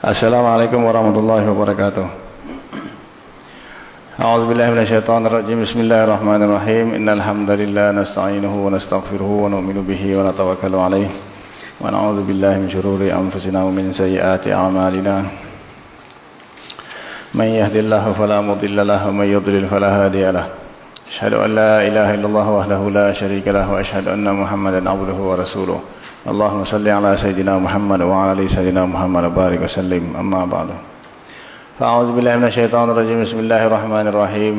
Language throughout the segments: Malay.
Assalamualaikum warahmatullahi wabarakatuh. A'udzu billahi minasyaitonir rajim. Bismillahirrahmanirrahim. Innal hamdalillah nasta'inuhu wa nastaghfiruhu wa nu'minu bihi wa natawakkalu alayhi. Wa na'udzu billahi min shururi anfusina wa min sayyiati a'malina. Man yahdihillahu fala mudilla lahu wa man yudlil fala hadiya lahu. Ashhadu an la ilaha illallah wahdahu la syarika lahu wa ashhadu anna Muhammadan 'abduhu wa rasuluhu. اللهم صل على سيدنا محمد وعلى آل سيدنا محمد وبارك وسلم. أما بعد. فأعوذ بالله من الشيطان الرجيم. بسم الله الرحمن الرحيم.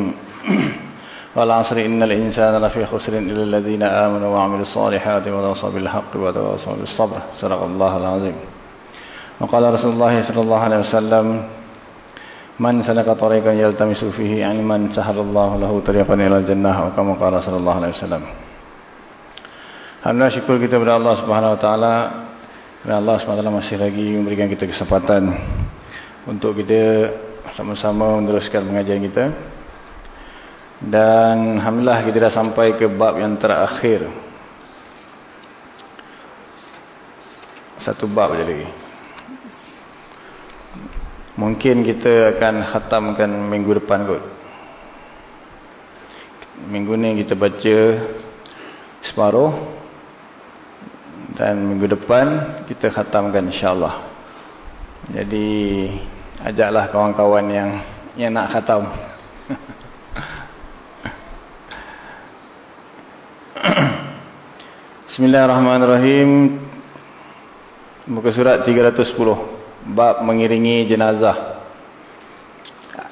والعصر إن الإنسان لفي خسر إلا الذين آمنوا وعملوا الصالحات وتواصوا بالحق وتواصوا بالصبر. صدق الله العظيم. وقال رسول الله صلى الله عليه وسلم من سلك طريقا يلتمس فيه علما سهل الله له طريقا إلى الجنة. وكما قال صلى الله عليه وسلم. Alhamdulillah syukur kita kepada Allah Subhanahu Wa Taala kerana Allah Taala masih lagi memberikan kita kesempatan untuk kita sama-sama meneruskan pengajian kita. Dan alhamdulillah kita dah sampai ke bab yang terakhir. Satu bab saja lagi. Mungkin kita akan khatamkan minggu depan kot. Minggu ni kita baca separuh dan minggu depan kita khatamkan insyaAllah. Jadi ajaklah kawan-kawan yang yang nak khatam. Bismillahirrahmanirrahim. Muka surat 310 bab mengiringi jenazah.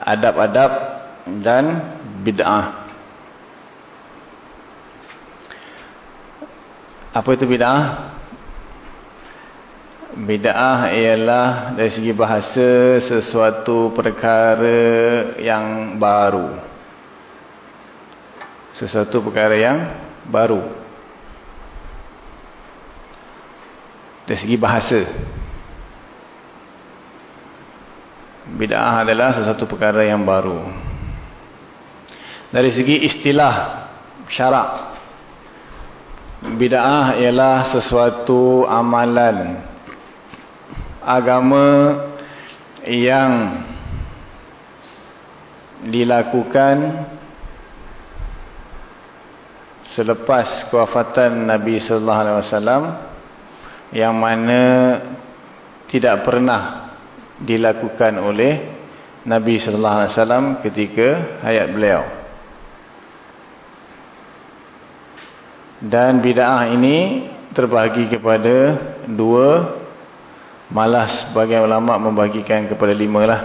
Adab-adab dan bid'ah Apa itu bid'ah? Bid'ah ialah dari segi bahasa sesuatu perkara yang baru. Sesuatu perkara yang baru. Dari segi bahasa. Bid'ah adalah sesuatu perkara yang baru. Dari segi istilah syarak Bid'ah ialah sesuatu amalan agama yang dilakukan selepas kewafatan Nabi sallallahu alaihi wasallam yang mana tidak pernah dilakukan oleh Nabi sallallahu alaihi wasallam ketika hayat beliau. Dan bid'ah ini terbahagi kepada dua. Malah sebagian ulama membagikan kepada lima lah.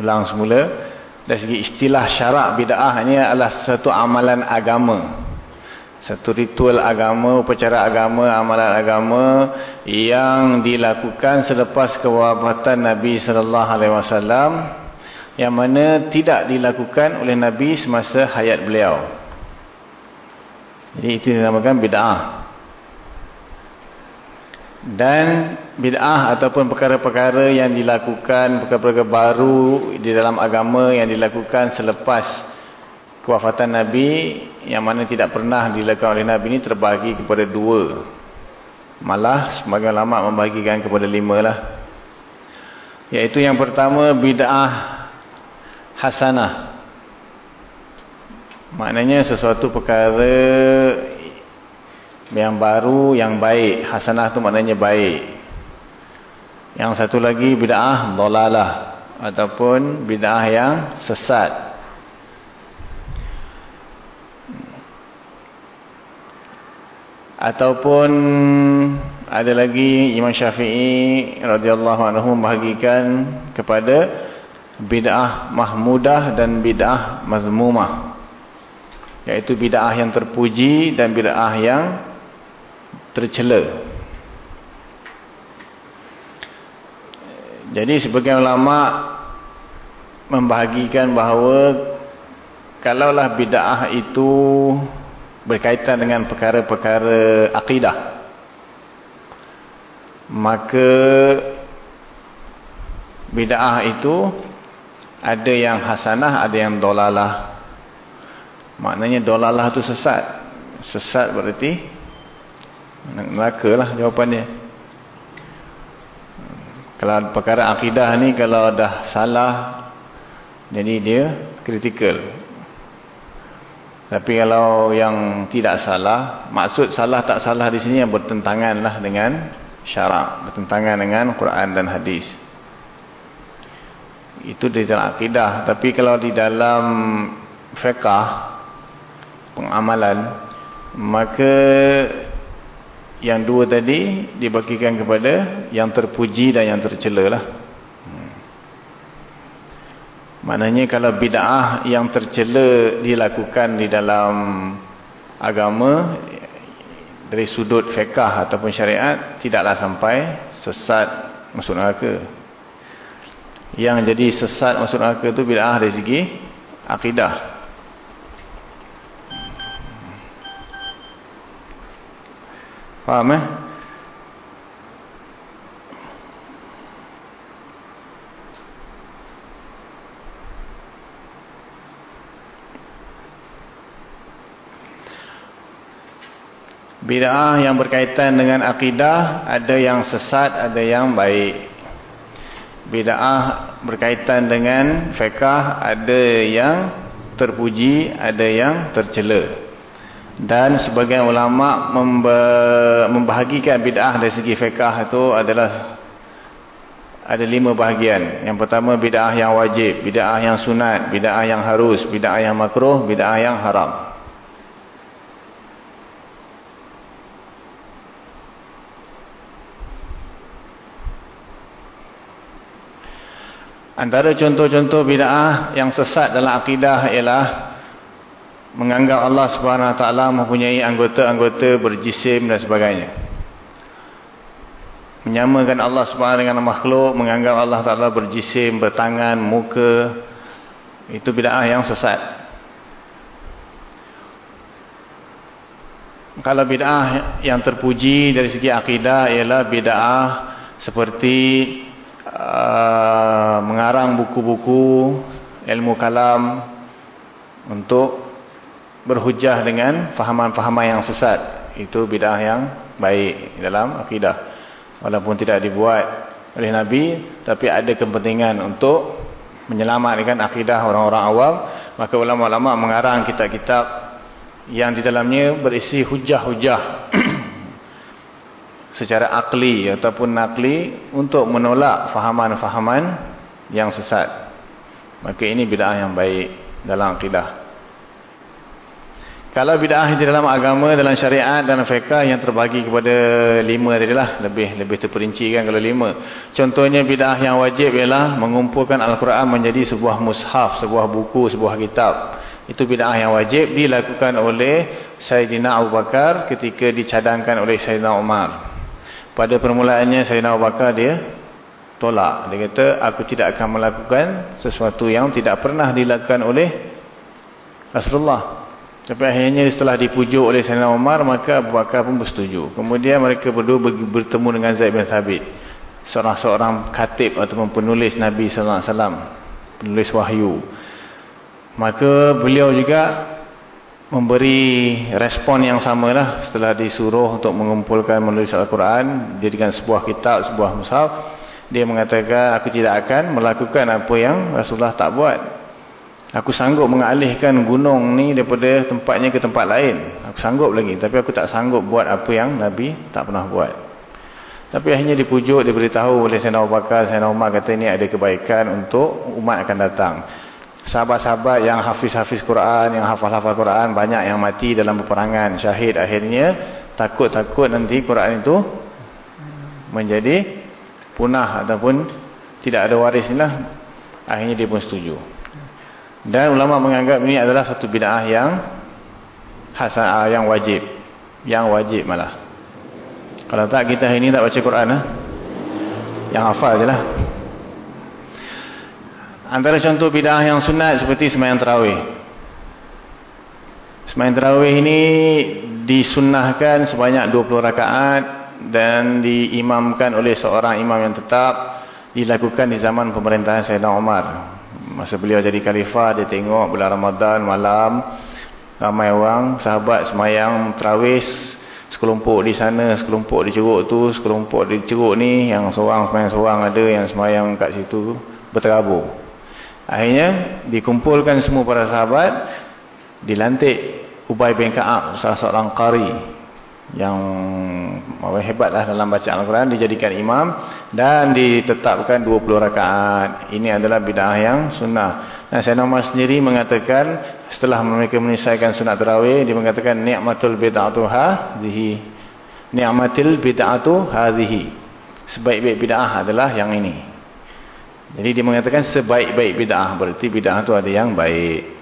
Ulang semula. Dari segi istilah syarak bid'ah ini adalah satu amalan agama. Satu ritual agama, upacara agama, amalan agama yang dilakukan selepas kewabatan Nabi sallallahu alaihi wasallam yang mana tidak dilakukan oleh Nabi semasa hayat beliau. Jadi itu dinamakan bid'ah. Dan bid'ah ataupun perkara-perkara yang dilakukan, perkara-perkara baru di dalam agama yang dilakukan selepas kewafatan Nabi yang mana tidak pernah dilakukan oleh Nabi ini terbagi kepada dua. Malah sebagian ulama membagikan kepada lima lah. Iaitu yang pertama bid'ah hasanah. Maknanya sesuatu perkara yang baru yang baik. Hasanah tu maknanya baik. Yang satu lagi bid'ah dolalah ataupun bid'ah yang sesat. Ataupun ada lagi Imam Syafi'i radhiyallahu anhu membahagikan kepada bid'ah mahmudah dan bid'ah mazmumah iaitu bid'ah yang terpuji dan bid'ah yang tercela. Jadi sebagian ulama membahagikan bahawa kalaulah bid'ah itu berkaitan dengan perkara-perkara akidah maka bid'ah itu ada yang hasanah, ada yang dolalah. Maknanya dolalah itu sesat. Sesat berarti Neraka lah jawapannya. Kalau perkara akidah ni kalau dah salah jadi dia kritikal. Tapi kalau yang tidak salah, maksud salah tak salah di sini yang bertentangan lah dengan syarak, bertentangan dengan Quran dan hadis. Itu di dalam akidah. Tapi kalau di dalam fiqah, pengamalan, maka yang dua tadi dibagikan kepada yang terpuji dan yang tercela lah. Hmm. Maknanya kalau bid'ah yang tercela dilakukan di dalam agama dari sudut fiqah ataupun syariat tidaklah sampai sesat masuk neraka. Yang jadi sesat masuk neraka itu bid'ah dari segi akidah. Faham eh? Bid'ah yang berkaitan dengan akidah ada yang sesat, ada yang baik. Bid'ah berkaitan dengan fiqah ada yang terpuji, ada yang tercela. Dan sebagian ulama membahagikan bid'ah dari segi fiqah itu adalah ada lima bahagian. Yang pertama bid'ah yang wajib, bid'ah yang sunat, bid'ah yang harus, bid'ah yang makruh, bid'ah yang haram. Antara contoh-contoh bid'ah yang sesat dalam akidah ialah menganggap Allah Subhanahu Wa Taala mempunyai anggota-anggota berjisim dan sebagainya. Menyamakan Allah Subhanahu dengan makhluk, menganggap Allah Taala berjisim, bertangan, muka. Itu bid'ah yang sesat. Kalau bid'ah yang terpuji dari segi akidah ialah bid'ah seperti Uh, mengarang buku-buku ilmu kalam untuk berhujah dengan fahaman-fahaman yang sesat. Itu bid'ah yang baik dalam akidah. Walaupun tidak dibuat oleh Nabi, tapi ada kepentingan untuk menyelamatkan akidah orang-orang awam. Maka ulama-ulama mengarang kitab-kitab yang di dalamnya berisi hujah-hujah secara akli ataupun nakli untuk menolak fahaman-fahaman yang sesat. Maka ini bid'ah yang baik dalam akidah. Kalau bid'ah di dalam agama, dalam syariat dan fiqah yang terbagi kepada lima tadi lah. Lebih lebih terperinci kan kalau lima. Contohnya bid'ah yang wajib ialah mengumpulkan Al-Quran menjadi sebuah mushaf, sebuah buku, sebuah kitab. Itu bid'ah yang wajib dilakukan oleh Sayyidina Abu Bakar ketika dicadangkan oleh Sayyidina Umar. Pada permulaannya Sayyidina Abu Bakar dia tolak. Dia kata aku tidak akan melakukan sesuatu yang tidak pernah dilakukan oleh Rasulullah. Tapi akhirnya setelah dipujuk oleh Sayyidina Umar maka Abu Bakar pun bersetuju. Kemudian mereka berdua bertemu dengan Zaid bin Thabit. Seorang-seorang katib ataupun penulis Nabi SAW. Penulis wahyu. Maka beliau juga memberi respon yang sama lah setelah disuruh untuk mengumpulkan menulis Al-Quran jadikan sebuah kitab, sebuah mushaf. Dia mengatakan aku tidak akan melakukan apa yang Rasulullah tak buat. Aku sanggup mengalihkan gunung ni daripada tempatnya ke tempat lain. Aku sanggup lagi tapi aku tak sanggup buat apa yang Nabi tak pernah buat. Tapi akhirnya dipujuk, diberitahu oleh Sayyidina Abu Bakar. Sayyidina Umar kata ini ada kebaikan untuk umat akan datang sahabat-sahabat yang hafiz-hafiz Quran, yang hafal-hafal Quran, banyak yang mati dalam peperangan, syahid akhirnya, takut-takut nanti Quran itu menjadi punah ataupun tidak ada waris ni lah. Akhirnya dia pun setuju. Dan ulama menganggap ini adalah satu bid'ah yang hasan, ah, yang wajib. Yang wajib malah. Kalau tak kita hari ini tak baca Quran lah. Yang hafal je lah. Antara contoh bid'ah yang sunat seperti semayang terawih. Semayang terawih ini disunnahkan sebanyak 20 rakaat dan diimamkan oleh seorang imam yang tetap dilakukan di zaman pemerintahan Sayyidina Umar. Masa beliau jadi khalifah, dia tengok bulan Ramadan malam ramai orang, sahabat semayang terawih sekelompok di sana, sekelompok di ceruk tu, sekelompok di ceruk ni, yang seorang semayang seorang ada, yang semayang kat situ, berterabur. Akhirnya, dikumpulkan semua para sahabat, dilantik Ubay bin Ka'ab, salah seorang qari, yang hebatlah dalam bacaan Al-Quran dijadikan imam dan ditetapkan 20 rakaat. Ini adalah bid'ah yang sunnah. Dan saya nama sendiri mengatakan setelah mereka menyelesaikan sunat terawih dia mengatakan ni'matul bid'atu hadhihi. Ni'matil bid'atu hadhihi. Sebaik-baik bid'ah adalah yang ini jadi dia mengatakan sebaik-baik bid'ah berarti bid'ah itu ada yang baik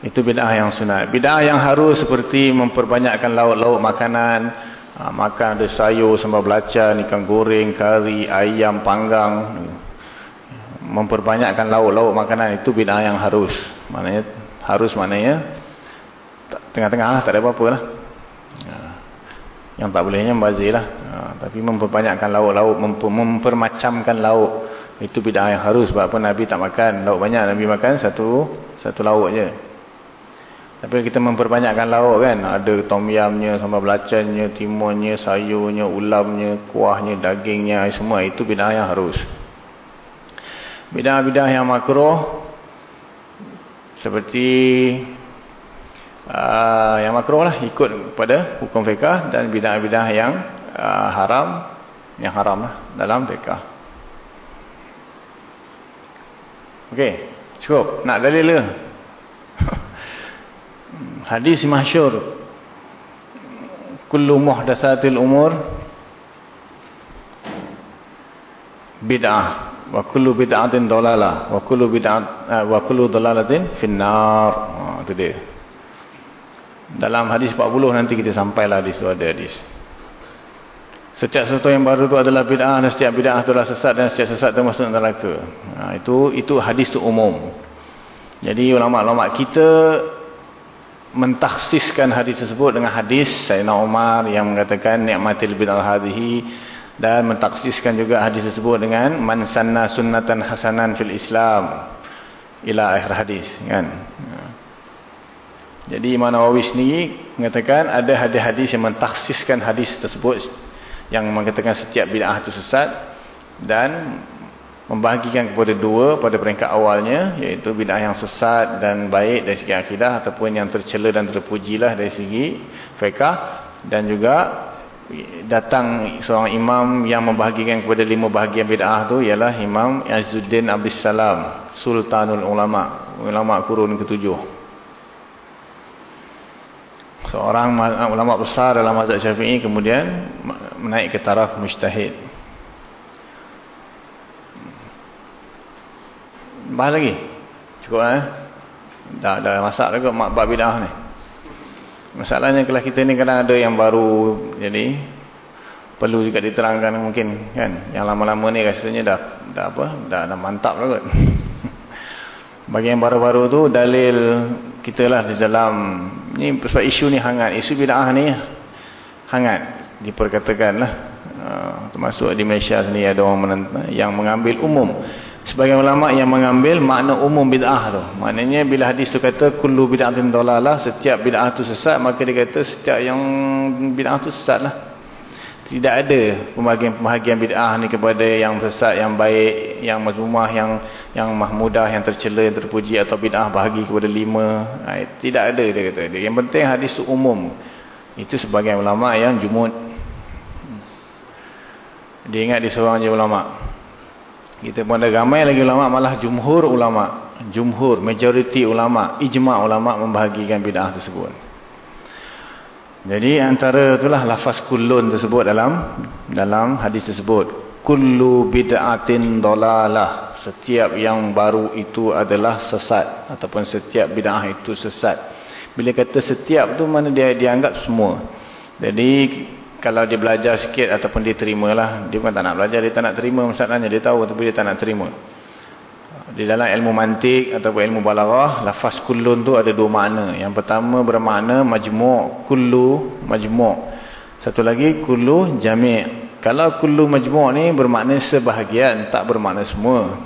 itu bid'ah yang sunat. Bid'ah yang harus seperti memperbanyakkan lauk-lauk makanan. Ha, makan ada sayur, sambal belacan, ikan goreng, kari, ayam, panggang. Memperbanyakkan lauk-lauk makanan itu bid'ah yang harus. Maknanya harus maknanya tengah-tengah lah, tak ada apa-apa lah. Yang tak bolehnya membazir lah. Ha, tapi memperbanyakkan lauk-lauk, mempermacamkan lauk. Itu bid'ah yang harus. Sebab apa Nabi tak makan lauk banyak. Nabi makan satu satu lauk je. Tapi kita memperbanyakkan lauk kan. Ada tom yamnya, sambal belacannya, timunnya, sayurnya, ulamnya, kuahnya, dagingnya, semua. Itu bid'ah yang harus. Bid'ah-bid'ah yang makruh. Seperti uh, yang makruh lah. Ikut pada hukum fiqah. Dan bid'ah-bid'ah yang uh, haram. Yang haram lah dalam fiqah. Okey. Cukup. Nak dalil ke? hadis masyur kullu muhdatsatil umur bid'ah wa kullu bid'atin dalalah wa kullu bid'at uh, wa kullu dalalatin finnar ha itu dia dalam hadis 40 nanti kita sampailah di situ ada hadis. Setiap sesuatu yang baru itu adalah bid'ah dan setiap bid'ah itu adalah sesat dan setiap sesat itu masuk neraka. Ha, itu itu hadis itu umum. Jadi ulama-ulama kita mentaksiskan hadis tersebut dengan hadis Sayyidina Umar yang mengatakan ni'matil bid'ah hadhihi dan mentaksiskan juga hadis tersebut dengan man sanna sunnatan hasanan fil Islam ila akhir hadis kan jadi Imam Nawawi sendiri mengatakan ada hadis-hadis yang mentaksiskan hadis tersebut yang mengatakan setiap bid'ah itu sesat dan membahagikan kepada dua pada peringkat awalnya iaitu bid'ah yang sesat dan baik dari segi akidah ataupun yang tercela dan terpujilah dari segi fiqah dan juga datang seorang imam yang membahagikan kepada lima bahagian bid'ah tu ialah Imam Azuddin Abdus Salam Sultanul Ulama ulama kurun ketujuh seorang ulama besar dalam mazhab Syafi'i kemudian menaik ke taraf mujtahid Bahas lagi? Cukup eh? Dah, dah masak juga mak bab bidah ni. Masalahnya kalau kita ni kadang ada yang baru jadi perlu juga diterangkan mungkin kan. Yang lama-lama ni rasanya dah dah apa? Dah dah mantap lah kot. Bagi yang baru-baru tu dalil kita lah di dalam ni sebab isu ni hangat. Isu bidah ni hangat diperkatakan lah. Uh, termasuk di Malaysia sendiri ada orang yang mengambil umum sebagai ulama yang mengambil makna umum bid'ah tu. Maknanya bila hadis tu kata kullu bid'atin dalalah, setiap bid'ah tu sesat, maka dia kata setiap yang bid'ah tu sesatlah. Tidak ada pembahagian-pembahagian bid'ah ni kepada yang sesat, yang baik, yang mazmumah, yang yang mahmudah, yang tercela, yang terpuji atau bid'ah bahagi kepada lima. Ha, tidak ada dia kata. Yang penting hadis tu umum. Itu sebagai ulama yang jumud. Dia ingat dia seorang je ulama' Kita pun ada ramai lagi ulama malah jumhur ulama, jumhur majoriti ulama, ijma ulama membahagikan bid'ah tersebut. Jadi antara itulah lafaz kullun tersebut dalam dalam hadis tersebut. Kullu bid'atin dalalah. Setiap yang baru itu adalah sesat ataupun setiap bid'ah itu sesat. Bila kata setiap tu mana dia dianggap semua. Jadi kalau dia belajar sikit ataupun dia terima lah dia bukan tak nak belajar dia tak nak terima masalahnya dia tahu tapi dia tak nak terima di dalam ilmu mantik ataupun ilmu balarah lafaz kullun tu ada dua makna yang pertama bermakna majmu' kullu majmu' satu lagi kullu jami' kalau kullu majmu' ni bermakna sebahagian tak bermakna semua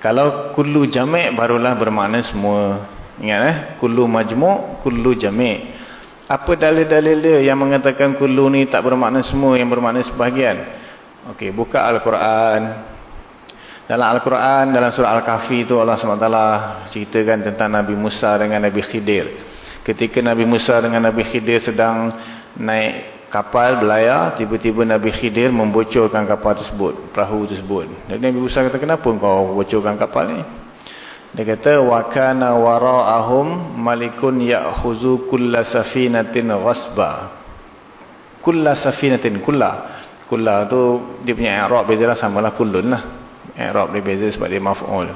kalau kullu jami' barulah bermakna semua Ingat eh, kullu majmu', kullu jami'. Apa dalil-dalil dia yang mengatakan kullu ni tak bermakna semua, yang bermakna sebahagian? Okey, buka Al-Quran. Dalam Al-Quran, dalam surah Al-Kahfi tu Allah SWT ceritakan tentang Nabi Musa dengan Nabi Khidir. Ketika Nabi Musa dengan Nabi Khidir sedang naik kapal belayar, tiba-tiba Nabi Khidir membocorkan kapal tersebut, perahu tersebut. Dan Nabi Musa kata, kenapa kau bocorkan kapal ni? Dia kata wa kana wara'ahum malikun ya'khuzu kulla safinatin ghasba. Kulla safinatin kulla. Kulla tu dia punya i'rab bezalah samalah kullun lah. I'rab beza sebab dia maf'ul.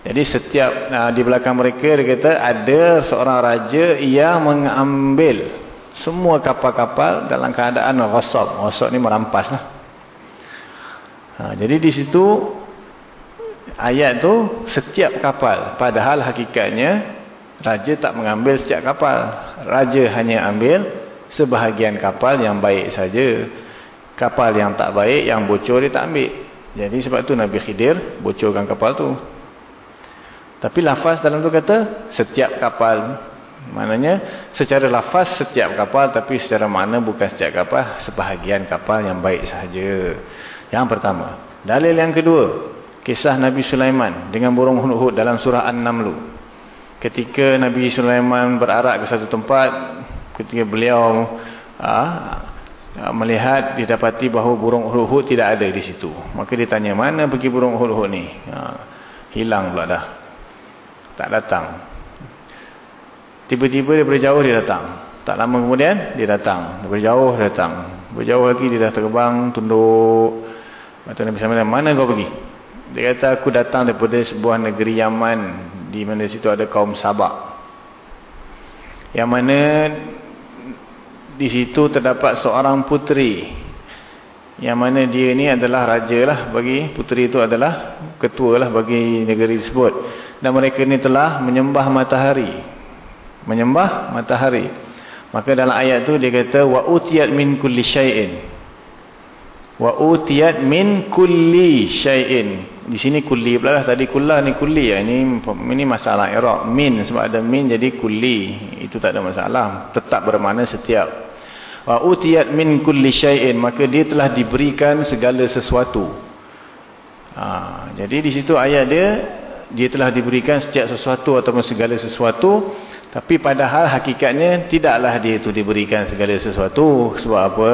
Jadi setiap uh, di belakang mereka dia kata ada seorang raja yang mengambil semua kapal-kapal dalam keadaan ghasab. Ghasab ni merampas lah. Ha, jadi di situ ayat tu setiap kapal padahal hakikatnya raja tak mengambil setiap kapal raja hanya ambil sebahagian kapal yang baik saja kapal yang tak baik yang bocor dia tak ambil jadi sebab tu Nabi Khidir bocorkan kapal tu. Tapi lafaz dalam tu kata setiap kapal. Maknanya secara lafaz setiap kapal tapi secara makna bukan setiap kapal sebahagian kapal yang baik sahaja. Yang pertama. Dalil yang kedua kisah Nabi Sulaiman dengan burung hudhud dalam surah An-Naml. Ketika Nabi Sulaiman berarak ke satu tempat, ketika beliau ah, melihat didapati bahawa burung hudhud tidak ada di situ. Maka dia tanya, mana pergi burung hudhud ni? Ha, hilang pula dah. Tak datang. Tiba-tiba dia berjauh dia datang. Tak lama kemudian dia datang. Dia berjauh dia datang. Berjauh lagi dia dah terbang, tunduk. Mata Nabi Sulaiman, mana kau pergi? Dia kata aku datang daripada sebuah negeri Yaman di mana situ ada kaum Sabak. Yang mana di situ terdapat seorang puteri. Yang mana dia ni adalah raja lah bagi puteri itu adalah ketua lah bagi negeri tersebut. Dan mereka ni telah menyembah matahari. Menyembah matahari. Maka dalam ayat tu dia kata wa utiyat min kulli syai'in wa utiyat min kulli syai'in di sini kulli pula lah tadi kullah ni kulli ya ini ini masalah i'rab min sebab ada min jadi kulli itu tak ada masalah tetap bermakna setiap wa utiyat min kulli syai'in maka dia telah diberikan segala sesuatu ha, jadi di situ ayat dia dia telah diberikan setiap sesuatu ataupun segala sesuatu tapi padahal hakikatnya tidaklah dia itu diberikan segala sesuatu. Sebab apa?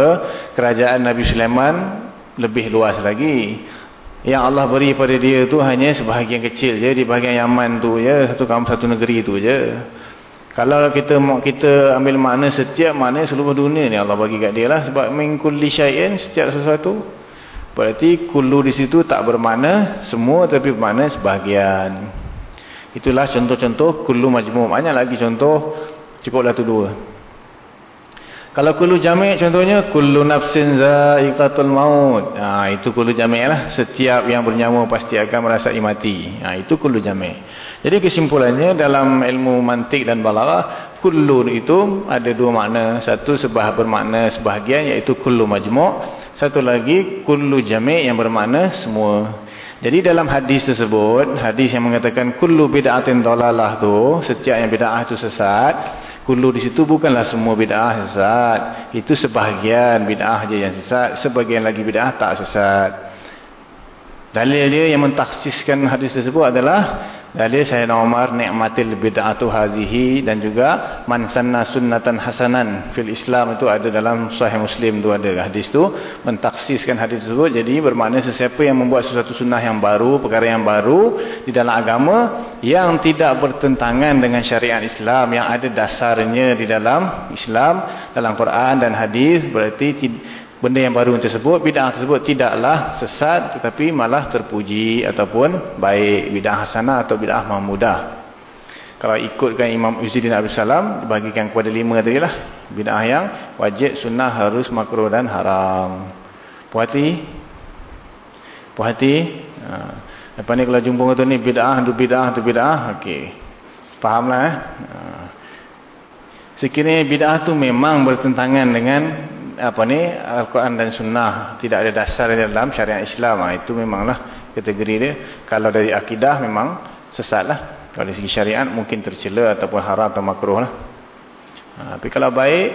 Kerajaan Nabi Sulaiman lebih luas lagi. Yang Allah beri pada dia itu hanya sebahagian kecil je. Di bahagian Yaman tu je. Satu kaum satu negeri tu je. Kalau kita kita ambil makna setiap makna seluruh dunia ni Allah bagi kat dia lah. Sebab min kulli syai'in setiap sesuatu. Berarti kullu di situ tak bermakna semua tapi bermakna sebahagian. Itulah contoh-contoh kullu majmu' banyak lagi contoh cukuplah tu dua. Kalau kullu jami' contohnya kullu nafsin za'iqatul maut. Ha, itu kullu jami' lah. Setiap yang bernyawa pasti akan merasai mati. Ha, itu kullu jami'. Jadi kesimpulannya dalam ilmu mantik dan balaghah kullu itu ada dua makna. Satu sebah bermakna sebahagian iaitu kullu majmu'. Satu lagi kullu jami' yang bermakna semua. Jadi dalam hadis tersebut, hadis yang mengatakan kullu bid'atin dalalah tu, setiap yang bid'ah itu sesat, kullu di situ bukanlah semua bid'ah sesat. Itu sebahagian bid'ah aja yang sesat, sebahagian lagi bid'ah tak sesat. Dalil dia yang mentaksiskan hadis tersebut adalah Dalil Sayyidina Umar ni'matil bid'atu hazihi dan juga man sanna sunnatan hasanan fil Islam itu ada dalam sahih Muslim tu ada hadis tu. Mentaksiskan hadis tersebut. Jadi bermakna sesiapa yang membuat sesuatu sunnah yang baru perkara yang baru di dalam agama yang tidak bertentangan dengan syariat Islam yang ada dasarnya di dalam Islam dalam Quran dan hadis berarti benda yang baru tersebut, bid'ah tersebut tidaklah sesat tetapi malah terpuji ataupun baik bid'ah hasanah atau bid'ah mahmudah. Kalau ikutkan Imam Izzuddin Abdul Salam, bagikan kepada lima tadi lah. Bid'ah yang wajib, sunnah, harus, makruh dan haram. Puas hati? Puas hati? Ha. Lepas ni kalau jumpa tu ni bid'ah, tu bid'ah, tu bid'ah. Okey. Fahamlah eh? Ha. Sekiranya bid'ah tu memang bertentangan dengan apa ni Al-Quran dan Sunnah tidak ada dasar dalam syariat Islam ha, itu memanglah kategori dia kalau dari akidah memang sesatlah Kalau dari segi syariat mungkin tercela ataupun haram atau makruh lah. Ha, tapi kalau baik,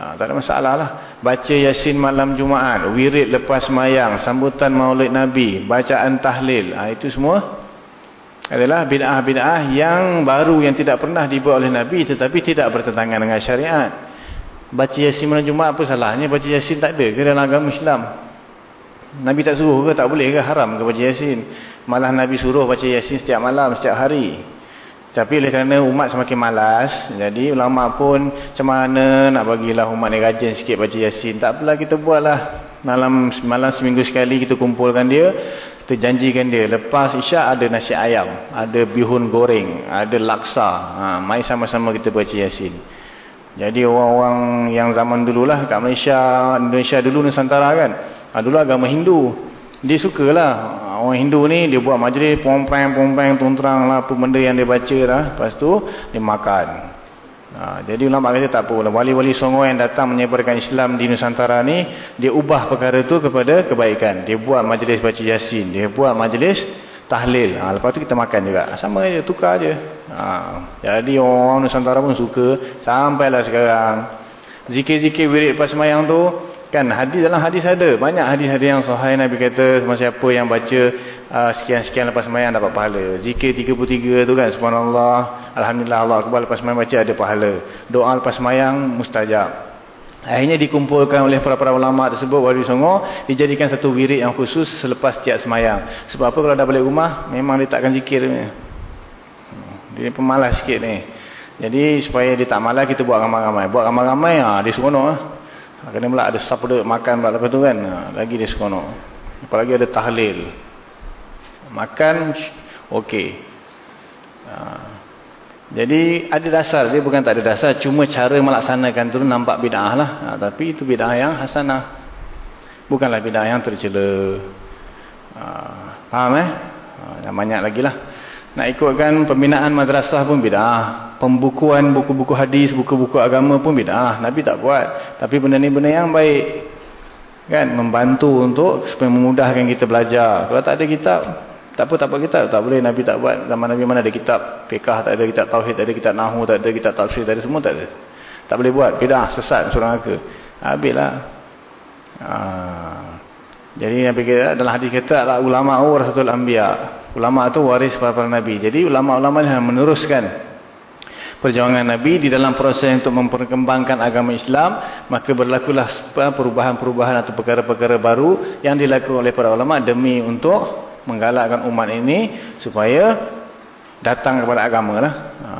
ha, tak ada masalah lah. Baca Yasin malam Jumaat, wirid lepas mayang, sambutan maulid Nabi, bacaan tahlil. Ha, itu semua adalah bid'ah-bid'ah yang baru yang tidak pernah dibuat oleh Nabi tetapi tidak bertentangan dengan syariat. Baca Yasin malam Jumaat apa salahnya? Baca Yasin tak ada ke dalam agama Islam? Nabi tak suruh ke? Tak boleh ke? Haram ke baca Yasin? Malah Nabi suruh baca Yasin setiap malam, setiap hari. Tapi oleh kerana umat semakin malas, jadi ulama pun macam mana nak bagilah umat ni rajin sikit baca Yasin. Tak apalah kita buatlah. Malam malam seminggu sekali kita kumpulkan dia, kita janjikan dia. Lepas isyak ada nasi ayam, ada bihun goreng, ada laksa. Ha, mai sama-sama kita baca Yasin. Jadi orang-orang yang zaman dululah kat Malaysia, Indonesia dulu Nusantara kan. Ha, dulu agama Hindu. Dia sukalah. Orang Hindu ni dia buat majlis pompeng pompeng tuntrang lah apa benda yang dia baca lah lepas tu dia makan. Ha, jadi ulama kata tak apa wali-wali songo yang datang menyebarkan Islam di Nusantara ni dia ubah perkara tu kepada kebaikan. Dia buat majlis baca Yasin. Dia buat majlis tahlil ha, lepas tu kita makan juga sama je tukar je ha, jadi orang Nusantara pun suka sampailah sekarang zikir-zikir wirid pas semayang tu Kan hadis dalam hadis ada. Banyak hadis-hadis yang sahih Nabi kata sama siapa yang baca uh, sekian-sekian uh, lepas sembahyang dapat pahala. Zikir 33 tu kan subhanallah, alhamdulillah Allah akbar lepas sembahyang baca ada pahala. Doa lepas sembahyang mustajab. Akhirnya dikumpulkan oleh para-para ulama tersebut wali songo dijadikan satu wirid yang khusus selepas setiap sembahyang. Sebab apa kalau dah balik rumah memang dia takkan zikir. Dia pemalas sikit ni. Jadi supaya dia tak malas kita buat ramai-ramai. Buat ramai-ramai ah ha, di seronok ah. Ha, kena pula ada sabda makan pula lepas tu kan. Ha, lagi dia sekono. Apalagi ada tahlil. Makan okey. Ha, jadi ada dasar. Dia bukan tak ada dasar. Cuma cara melaksanakan tu nampak bid'ah lah. Ha, tapi itu bid'ah yang hasanah. Bukanlah bid'ah yang tercela. Ha, faham eh? Ha, banyak lagi lah. Nak ikutkan pembinaan madrasah pun bid'ah. Pembukuan buku-buku hadis, buku-buku agama pun bid'ah. Nabi tak buat. Tapi benda ni benda yang baik. Kan? Membantu untuk supaya memudahkan kita belajar. Kalau tak ada kitab, tak apa, tak apa kitab. Tak boleh Nabi tak buat. Zaman Nabi mana ada kitab. Fiqah tak ada, kitab Tauhid tak ada, kitab Nahu tak ada, kitab Tafsir tak ada, semua tak ada. Tak boleh buat. Bid'ah, sesat, surang neraka. Habislah. Haa. Jadi Nabi kata dalam hadis kata lah ulama warasatul anbiya. Ulama itu waris para, para nabi. Jadi ulama-ulama yang meneruskan perjuangan nabi di dalam proses untuk memperkembangkan agama Islam, maka berlakulah perubahan-perubahan atau perkara-perkara baru yang dilakukan oleh para ulama demi untuk menggalakkan umat ini supaya datang kepada agama lah. Ha.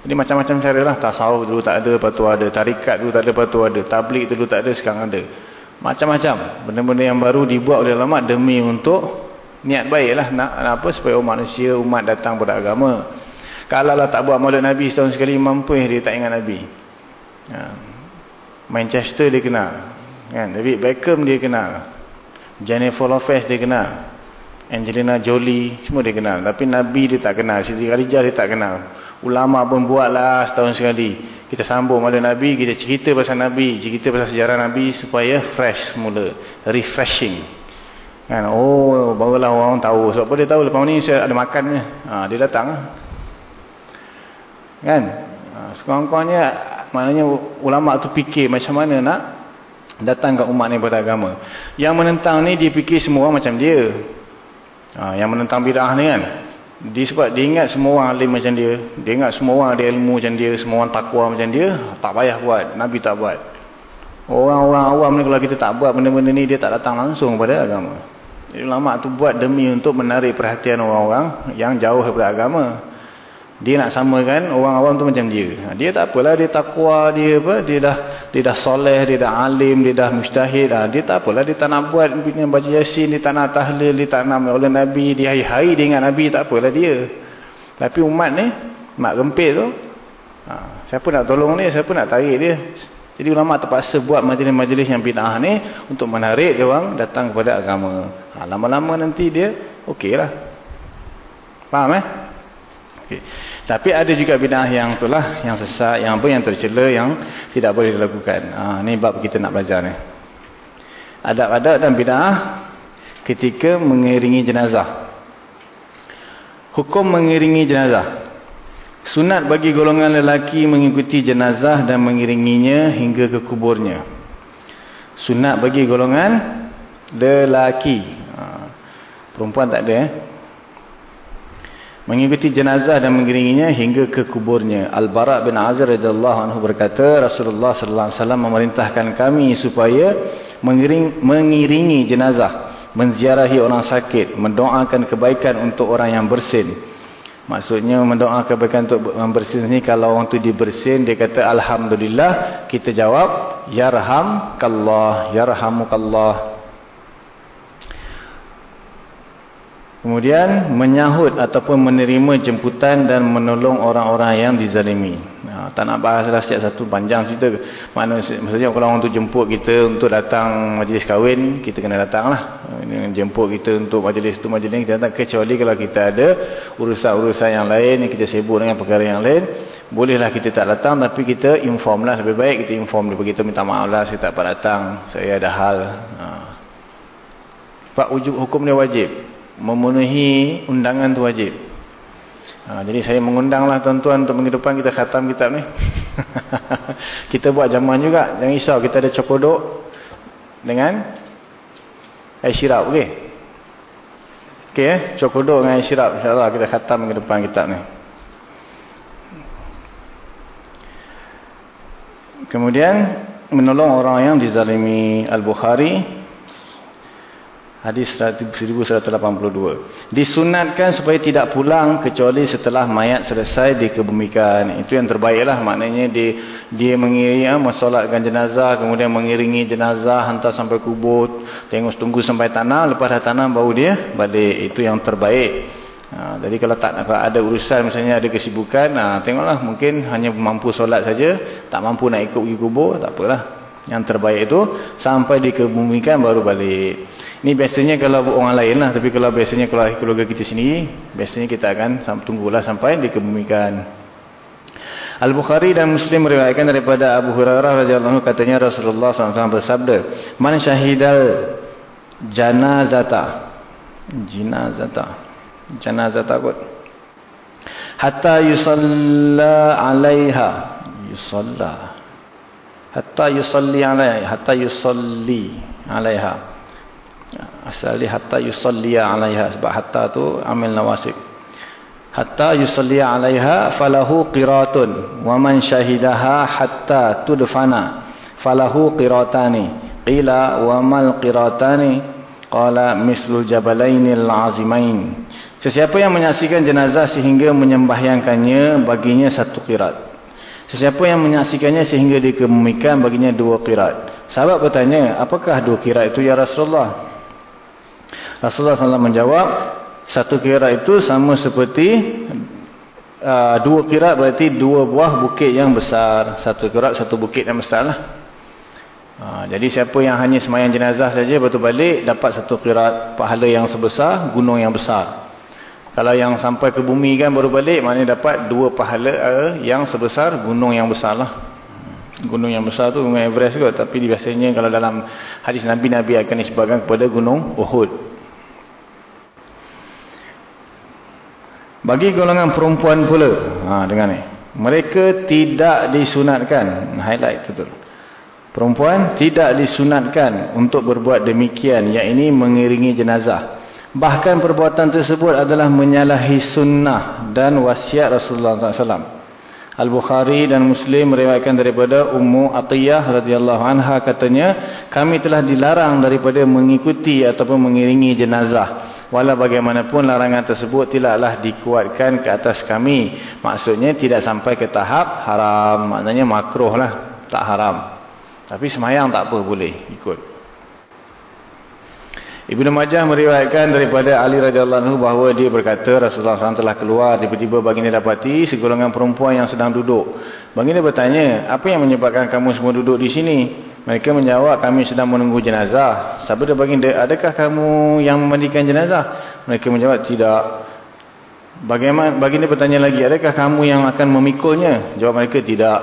Jadi macam-macam cara lah. Tasawuf dulu tak ada, lepas tu ada. Tarikat dulu tak ada, lepas tu ada. Tablik dulu tak ada, sekarang ada. Macam-macam. Benda-benda yang baru dibuat oleh ulama demi untuk niat baiklah nak, nak apa supaya umat manusia umat datang pada agama. Kalau lah tak buat maulid Nabi setahun sekali mampu dia tak ingat Nabi. Ha. Manchester dia kenal. Kan? David Beckham dia kenal. Jennifer Lopez dia kenal. Angelina Jolie semua dia kenal. Tapi Nabi dia tak kenal. Siti Khalijah dia tak kenal. Ulama pun buatlah setahun sekali kita sambung malam Nabi, kita cerita pasal Nabi, cerita pasal sejarah Nabi supaya fresh semula, refreshing. Kan? Oh, barulah orang tahu. Sebab apa dia tahu lepas ni saya ada makan ni. Ha, dia datang. Kan? Ha, sekurang-kurangnya, maknanya ulama tu fikir macam mana nak datang ke umat ni pada agama. Yang menentang ni dia fikir semua orang macam dia. Ha, yang menentang bid'ah ni kan. Dia sebab dia ingat semua orang alim macam dia. Dia ingat semua orang ada ilmu macam dia. Semua orang takwa macam dia. Tak payah buat. Nabi tak buat. Orang-orang awam ni kalau kita tak buat benda-benda ni. Dia tak datang langsung pada agama. Ulama tu buat demi untuk menarik perhatian orang-orang yang jauh daripada agama dia nak samakan orang awam tu macam dia. Ha, dia tak apalah dia takwa dia apa dia dah dia dah soleh, dia dah alim, dia dah mustahid. Ha, dia tak apalah dia tak nak buat baca yasin, dia tak nak tahlil, dia tak nak oleh nabi, dia hari-hari dia ingat nabi tak apalah dia. Tapi umat ni mak rempit tu ha, siapa nak tolong ni, siapa nak tarik dia. Jadi ulama terpaksa buat majlis-majlis yang bid'ah ni untuk menarik dia orang datang kepada agama. Lama-lama nanti dia okeylah. Faham eh? Okay. Tapi ada juga bid'ah yang itulah yang sesat, yang apa yang tercela yang tidak boleh dilakukan. Ha, ni bab kita nak belajar ni. Adab-adab dan bid'ah ketika mengiringi jenazah. Hukum mengiringi jenazah. Sunat bagi golongan lelaki mengikuti jenazah dan mengiringinya hingga ke kuburnya. Sunat bagi golongan lelaki. Ha. Perempuan tak ada eh. Mengikuti jenazah dan mengiringinya hingga ke kuburnya. Al-Bara' bin Azir radhiyallahu anhu berkata, Rasulullah sallallahu alaihi wasallam memerintahkan kami supaya mengiring, mengiringi jenazah, menziarahi orang sakit, mendoakan kebaikan untuk orang yang bersin. Maksudnya mendoakan kebaikan untuk orang bersin ni kalau orang tu dibersin dia kata alhamdulillah, kita jawab yarhamkallah, yarhamukallah. Kemudian menyahut ataupun menerima jemputan dan menolong orang-orang yang dizalimi. Ha, tak nak bahas lah setiap satu panjang cerita. Maksudnya kalau orang tu jemput kita untuk datang majlis kahwin, kita kena datang lah. Dengan jemput kita untuk majlis tu majlis ni, kita datang. Kecuali kalau kita ada urusan-urusan yang lain, kita sibuk dengan perkara yang lain, bolehlah kita tak datang tapi kita inform lah. Lebih baik kita inform dia. Kita minta maaf lah, saya tak dapat datang. Saya ada hal. Ha. Pak hukum dia wajib memenuhi undangan tu wajib. Ha, jadi saya mengundanglah tuan-tuan untuk minggu depan kita khatam kitab ni. kita buat zaman juga. Jangan risau kita ada cokodok dengan air syirap. Okey. Okey eh. Cokodok dengan air syirap. InsyaAllah kita khatam minggu depan kitab ni. Kemudian menolong orang yang dizalimi Al-Bukhari Hadis 1182. Disunatkan supaya tidak pulang kecuali setelah mayat selesai dikebumikan. Itu yang terbaiklah. Maknanya dia, dia mengiringi, ya, mensolatkan jenazah, kemudian mengiringi jenazah, hantar sampai kubur, tengok tunggu sampai tanah, lepas dah tanah baru dia balik. Itu yang terbaik. Ha, jadi kalau tak kalau ada urusan, misalnya ada kesibukan, ha, tengoklah mungkin hanya mampu solat saja, tak mampu nak ikut pergi kubur, tak apalah. Yang terbaik itu sampai dikebumikan baru balik. Ini biasanya kalau orang lain lah. Tapi kalau biasanya kalau keluarga kita sini, biasanya kita akan tunggulah sampai dikebumikan. Al-Bukhari dan Muslim meriwayatkan daripada Abu Hurairah radhiyallahu katanya Rasulullah SAW bersabda, "Man syahidal janazata." Jinazata. Janazata kot. Hatta yusalla 'alaiha. Yusalla. Hatta yusalli 'alaiha, hatta yusalli 'alaiha. Asal dia hatta yusalliya alaiha sebab hatta tu amil nawasib. Hatta yusalliya alaiha falahu qiratun wa man syahidaha hatta tudfana falahu qiratani. Qila wa mal qiratani? Qala mislul jabalainil azimain. Sesiapa yang menyaksikan jenazah sehingga menyembahyangkannya baginya satu qirat. Sesiapa yang menyaksikannya sehingga dikebumikan baginya dua qirat. Sahabat bertanya, apakah dua qirat itu ya Rasulullah? Rasulullah SAW menjawab, satu kira itu sama seperti uh, dua kira berarti dua buah bukit yang besar. Satu kira satu bukit yang besar lah. Uh, jadi siapa yang hanya semayang jenazah saja betul balik dapat satu kira pahala yang sebesar gunung yang besar. Kalau yang sampai ke bumi kan baru balik maknanya dapat dua pahala uh, yang sebesar gunung yang besar lah. Gunung yang besar tu gunung Everest kot. Tapi biasanya kalau dalam hadis Nabi, Nabi akan disebabkan kepada gunung Uhud. Bagi golongan perempuan pula, ha, dengar ni. Mereka tidak disunatkan. Highlight betul. Perempuan tidak disunatkan untuk berbuat demikian. Yang ini mengiringi jenazah. Bahkan perbuatan tersebut adalah menyalahi sunnah dan wasiat Rasulullah SAW. Al-Bukhari dan Muslim meriwayatkan daripada Ummu Atiyah radhiyallahu anha katanya, kami telah dilarang daripada mengikuti ataupun mengiringi jenazah. Walau bagaimanapun larangan tersebut tidaklah dikuatkan ke atas kami. Maksudnya tidak sampai ke tahap haram. Maknanya makruh lah. Tak haram. Tapi semayang tak apa boleh ikut. Ibnu Majah meriwayatkan daripada Ali radhiyallahu anhu bahawa dia berkata Rasulullah SAW telah keluar tiba-tiba baginda dapati segolongan perempuan yang sedang duduk. Baginda bertanya, "Apa yang menyebabkan kamu semua duduk di sini?" Mereka menjawab, kami sedang menunggu jenazah. Sabda baginda, adakah kamu yang memandikan jenazah? Mereka menjawab, tidak. Bagaimana? Baginda bertanya lagi, adakah kamu yang akan memikulnya? Jawab mereka, tidak.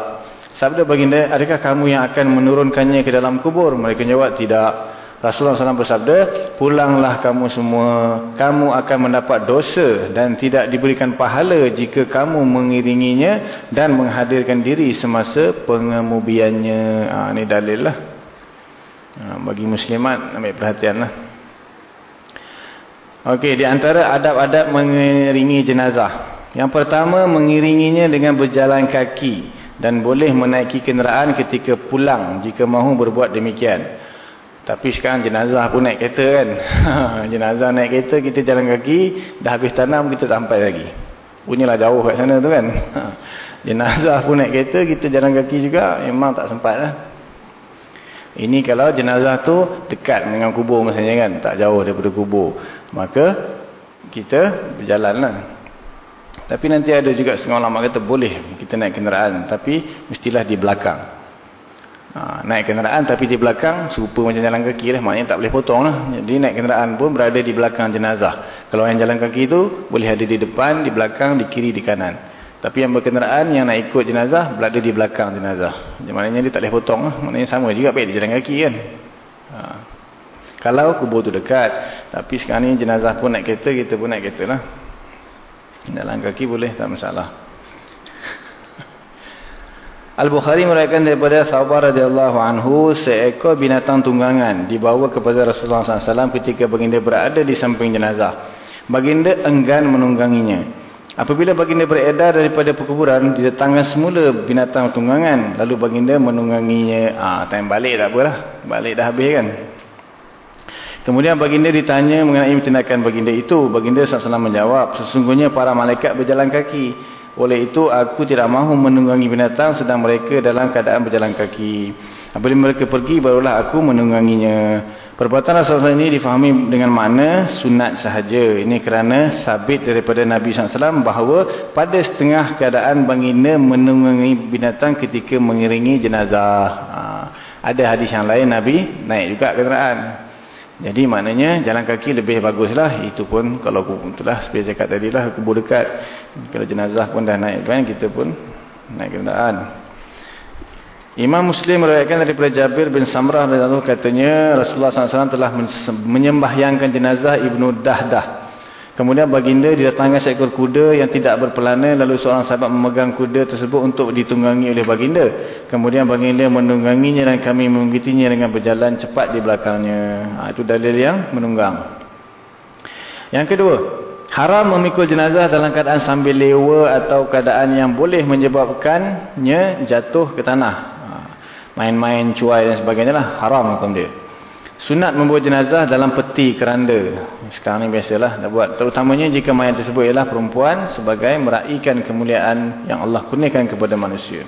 Sabda baginda, adakah kamu yang akan menurunkannya ke dalam kubur? Mereka menjawab, tidak. Rasulullah SAW bersabda, pulanglah kamu semua, kamu akan mendapat dosa dan tidak diberikan pahala jika kamu mengiringinya dan menghadirkan diri semasa pengemubiannya. Ha, ini dalil lah. Ha, bagi muslimat, ambil perhatian lah. Okey, di antara adab-adab mengiringi jenazah. Yang pertama, mengiringinya dengan berjalan kaki dan boleh menaiki kenderaan ketika pulang jika mahu berbuat demikian. Tapi sekarang jenazah pun naik kereta kan. jenazah naik kereta, kita jalan kaki, dah habis tanam, kita sampai lagi. Punyalah jauh kat sana tu kan. jenazah pun naik kereta, kita jalan kaki juga, memang tak sempat lah. Ini kalau jenazah tu dekat dengan kubur maksudnya kan. Tak jauh daripada kubur. Maka, kita berjalan lah. Tapi nanti ada juga setengah ulama kata boleh kita naik kenderaan. Tapi mestilah di belakang. Ha, naik kenderaan tapi di belakang serupa macam jalan kaki lah. Maknanya tak boleh potong lah. Jadi naik kenderaan pun berada di belakang jenazah. Kalau yang jalan kaki tu boleh ada di depan, di belakang, di kiri, di kanan. Tapi yang berkenderaan yang nak ikut jenazah berada di belakang jenazah. Jadi maknanya dia tak boleh potong lah. Maknanya sama juga baik di jalan kaki kan. Ha. Kalau kubur tu dekat. Tapi sekarang ni jenazah pun naik kereta, kita pun naik kereta lah. Jalan kaki boleh, tak masalah. Al-Bukhari merayakan daripada Sahabat radhiyallahu anhu seekor binatang tunggangan dibawa kepada Rasulullah SAW ketika baginda berada di samping jenazah. Baginda enggan menungganginya. Apabila baginda beredar daripada perkuburan, didatangkan semula binatang tunggangan. Lalu baginda menungganginya. Ah, time balik tak apalah. Balik dah habis kan. Kemudian baginda ditanya mengenai tindakan baginda itu. Baginda SAW menjawab, sesungguhnya para malaikat berjalan kaki. Oleh itu aku tidak mahu menunggangi binatang sedang mereka dalam keadaan berjalan kaki. Apabila mereka pergi barulah aku menungganginya. Perbuatan Rasulullah ini difahami dengan makna sunat sahaja. Ini kerana sabit daripada Nabi SAW bahawa pada setengah keadaan baginda menunggangi binatang ketika mengiringi jenazah. Ha, ada hadis yang lain Nabi naik juga kenderaan. Jadi maknanya jalan kaki lebih baguslah. Itu pun kalau itulah seperti saya cakap tadi lah kubur dekat. Kalau jenazah pun dah naik kan kita pun naik kenderaan. Imam Muslim meriwayatkan daripada Jabir bin Samrah radhiyallahu katanya Rasulullah SAW telah menyembahyangkan jenazah Ibnu Dahdah. Kemudian baginda didatangkan seekor kuda yang tidak berpelana lalu seorang sahabat memegang kuda tersebut untuk ditunggangi oleh baginda. Kemudian baginda menungganginya dan kami mengikutinya dengan berjalan cepat di belakangnya. Ha, itu dalil yang menunggang. Yang kedua, haram memikul jenazah dalam keadaan sambil lewa atau keadaan yang boleh menyebabkannya jatuh ke tanah. Ha, main-main cuai dan sebagainya lah haram hukum dia. Sunat membuat jenazah dalam peti keranda. Sekarang ni biasalah dah buat. Terutamanya jika mayat tersebut ialah perempuan sebagai meraihkan kemuliaan yang Allah kurniakan kepada manusia.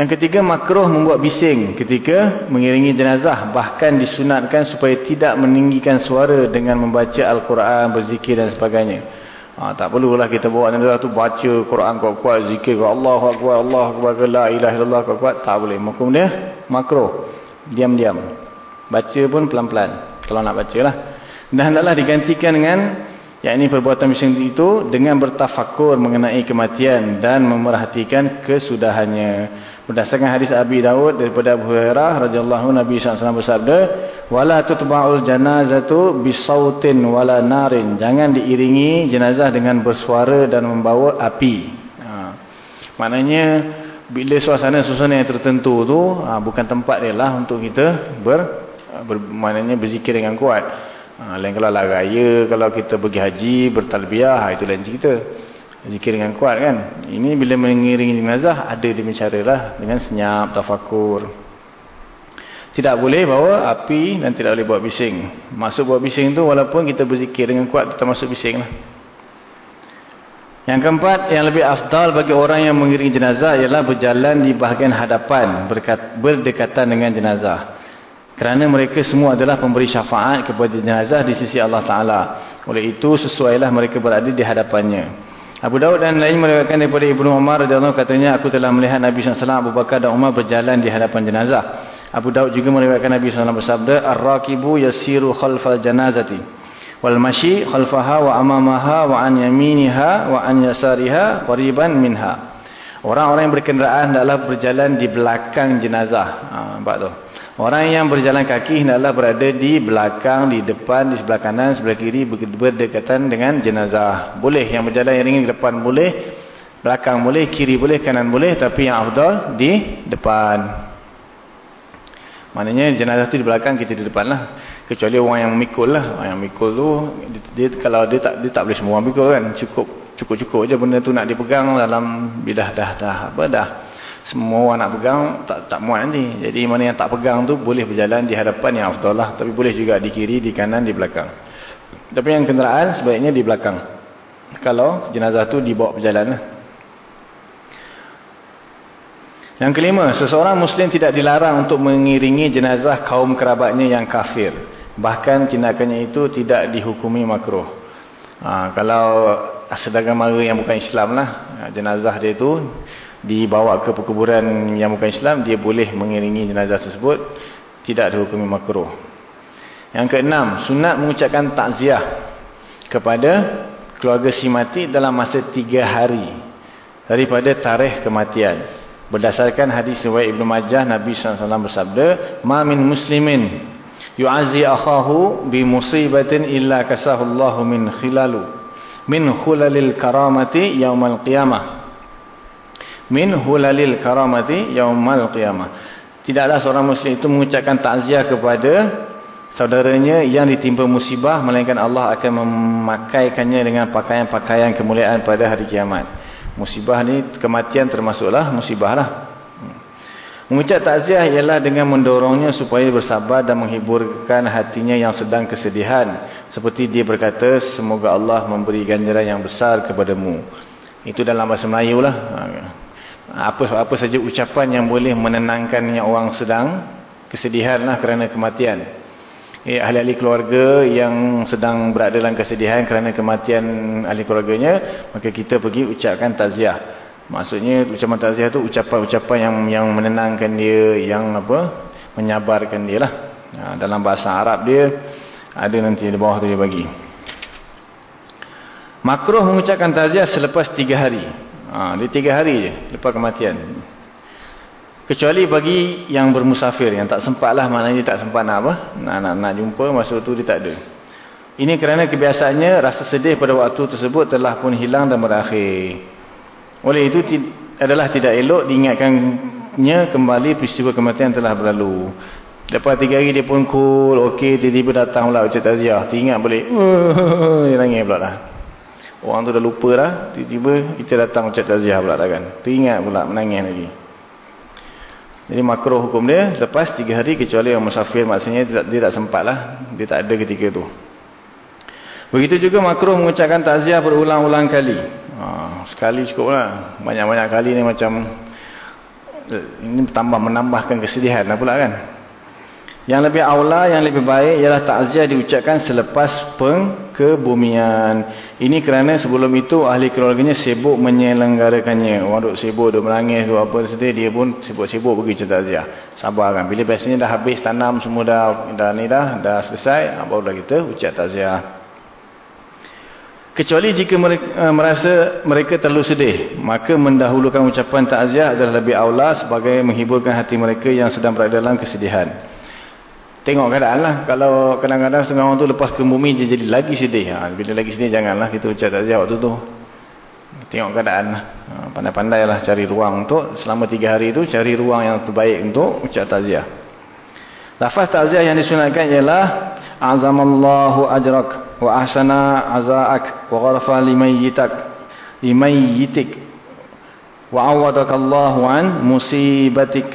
Yang ketiga, makruh membuat bising ketika mengiringi jenazah. Bahkan disunatkan supaya tidak meninggikan suara dengan membaca Al-Quran, berzikir dan sebagainya. Ha, tak perlulah kita bawa jenazah tu baca Quran kuat-kuat, zikir Allah Akbar, Allah Akbar, La ilaha illallah kuat-kuat. Tak boleh. Makum dia makruh. Diam-diam. Baca pun pelan-pelan. Kalau nak baca lah. Dan hendaklah digantikan dengan yang ini perbuatan miskin itu dengan bertafakur mengenai kematian dan memerhatikan kesudahannya. Berdasarkan hadis Abi Daud daripada Abu Hurairah radhiyallahu Nabi SAW bersabda, "Wala tutba'ul janazatu bisautin wala narin." Jangan diiringi jenazah dengan bersuara dan membawa api. Ha. Maknanya bila suasana-suasana yang tertentu tu ha, bukan tempat dia lah untuk kita ber ber, maknanya berzikir dengan kuat. Ha, lain kalau lah raya, kalau kita pergi haji, bertalbiah, ha, itu lain cerita. Zikir dengan kuat kan. Ini bila mengiringi jenazah, ada demi cara lah. Dengan senyap, tafakur. Tidak boleh bawa api dan tidak boleh buat bising. Masuk buat bising tu walaupun kita berzikir dengan kuat, kita masuk bising lah. Yang keempat, yang lebih afdal bagi orang yang mengiringi jenazah ialah berjalan di bahagian hadapan berdekatan dengan jenazah. Kerana mereka semua adalah pemberi syafaat kepada jenazah di sisi Allah Ta'ala. Oleh itu, sesuailah mereka berada di hadapannya. Abu Daud dan lain meriwayatkan daripada Ibnu Umar radhiyallahu katanya aku telah melihat Nabi SAW Abu Bakar dan Umar berjalan di hadapan jenazah. Abu Daud juga meriwayatkan Nabi SAW bersabda Ar-rakibu yasiru khalfal janazati wal mashi khalfaha wa amamaha wa an yaminiha wa an yasariha qariban minha. Orang-orang yang berkenderaan adalah berjalan di belakang jenazah. Ha, nampak tu. Orang yang berjalan kaki hendaklah berada di belakang, di depan, di sebelah kanan, sebelah kiri berdekatan dengan jenazah. Boleh yang berjalan yang ringin di depan boleh, belakang boleh, kiri boleh, kanan boleh tapi yang afdal di depan. Maknanya jenazah tu di belakang kita di depan lah. Kecuali orang yang mikul lah. Orang yang mikul tu dia, dia kalau dia tak dia tak boleh semua orang mikul kan. Cukup cukup-cukup je benda tu nak dipegang dalam bidah dah dah apa dah. Semua orang nak pegang tak tak muat nanti. Jadi mana yang tak pegang tu boleh berjalan di hadapan yang afdal lah. Tapi boleh juga di kiri, di kanan, di belakang. Tapi yang kenderaan sebaiknya di belakang. Kalau jenazah tu dibawa berjalan lah. Yang kelima, seseorang Muslim tidak dilarang untuk mengiringi jenazah kaum kerabatnya yang kafir. Bahkan tindakannya itu tidak dihukumi makruh. Ha, kalau sedangkan mara yang bukan Islam lah, ha, jenazah dia itu dibawa ke perkuburan yang bukan Islam, dia boleh mengiringi jenazah tersebut, tidak dihukumi makruh. Yang keenam, sunat mengucapkan takziah kepada keluarga si mati dalam masa tiga hari daripada tarikh kematian. Berdasarkan hadis riwayat Ibnu Majah Nabi SAW bersabda, "Ma min muslimin yu'azzi akhahu bi musibatin illa kasahu Allah min khilalu min khulalil karamati yaumal qiyamah." Min hulalil karamati yaumal qiyamah. Tidaklah seorang muslim itu mengucapkan takziah kepada saudaranya yang ditimpa musibah melainkan Allah akan memakaikannya dengan pakaian-pakaian kemuliaan pada hari kiamat. Musibah ni kematian termasuklah musibah lah. Mengucap takziah ialah dengan mendorongnya supaya bersabar dan menghiburkan hatinya yang sedang kesedihan. Seperti dia berkata, semoga Allah memberi ganjaran yang besar kepadamu. Itu dalam bahasa Melayu lah. Apa, apa saja ucapan yang boleh menenangkan yang orang sedang kesedihan lah kerana kematian eh, ahli-ahli keluarga yang sedang berada dalam kesedihan kerana kematian ahli keluarganya, maka kita pergi ucapkan takziah. Maksudnya ucapan takziah tu ucapan-ucapan yang yang menenangkan dia, yang apa? menyabarkan dia lah. Ha, dalam bahasa Arab dia ada nanti di bawah tu dia bagi. Makruh mengucapkan takziah selepas tiga hari. Ha, dia tiga hari je lepas kematian. Kecuali bagi yang bermusafir, yang tak sempat lah, maknanya tak sempat nak apa? Nak, nak, nak jumpa, masa tu dia tak ada. Ini kerana kebiasaannya, rasa sedih pada waktu tersebut telah pun hilang dan berakhir. Oleh itu, adalah tidak elok diingatkannya kembali peristiwa kematian telah berlalu. Lepas tiga hari dia pun cool, okey, tiba-tiba datang pula ucap taziah. Teringat balik, dia nangis pula lah. Orang tu dah lupa lah, tiba-tiba kita datang ucap taziah pula lah kan. Teringat pula, menangis lagi. Jadi makruh hukum dia lepas tiga hari kecuali yang musafir maksudnya dia tak, dia tak sempat lah. Dia tak ada ketika tu. Begitu juga makruh mengucapkan takziah berulang-ulang kali. Ha, sekali cukup lah. Banyak-banyak kali ni macam ini tambah menambahkan kesedihan lah pula kan. Yang lebih awla, yang lebih baik ialah takziah diucapkan selepas pengkebumian. Ini kerana sebelum itu ahli keluarganya sibuk menyelenggarakannya. Orang duk sibuk, duk menangis, duk apa sedih, dia pun sibuk-sibuk pergi ucap takziah. Sabar kan. Bila biasanya dah habis tanam semua dah, dah ni dah, dah selesai, ah, barulah kita ucap takziah. Kecuali jika mereka eh, merasa mereka terlalu sedih, maka mendahulukan ucapan takziah adalah lebih awla sebagai menghiburkan hati mereka yang sedang berada dalam kesedihan. Tengok keadaan lah. Kalau kadang-kadang setengah orang tu lepas ke bumi dia jadi lagi sedih. Ha, bila lagi sedih janganlah kita ucap takziah waktu tu. Tengok keadaan lah. Ha, Pandai-pandai lah cari ruang untuk selama tiga hari itu cari ruang yang terbaik untuk ucap takziah. Lafaz takziah yang disunatkan ialah Ajrak wa ahsana aza'ak wa gharfa limayyitak limayyitik. Wa awadakallahu an musibatik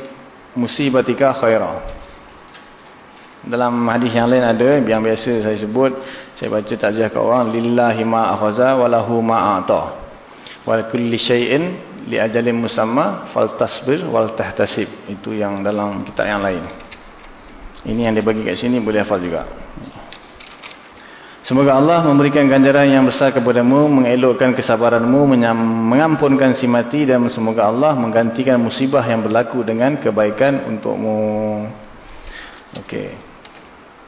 musibatika khairah dalam hadis yang lain ada yang biasa saya sebut saya baca takziah ke orang lillahi ma akhaza wa lahu ma ata. Wa kulli syai'in li ajalin musamma faltasbir wal tahtasib. Itu yang dalam kitab yang lain. Ini yang dia bagi kat sini boleh hafal juga Semoga Allah memberikan ganjaran yang besar kepadamu, mengelokkan kesabaranmu, mengampunkan si mati dan semoga Allah menggantikan musibah yang berlaku dengan kebaikan untukmu. Okey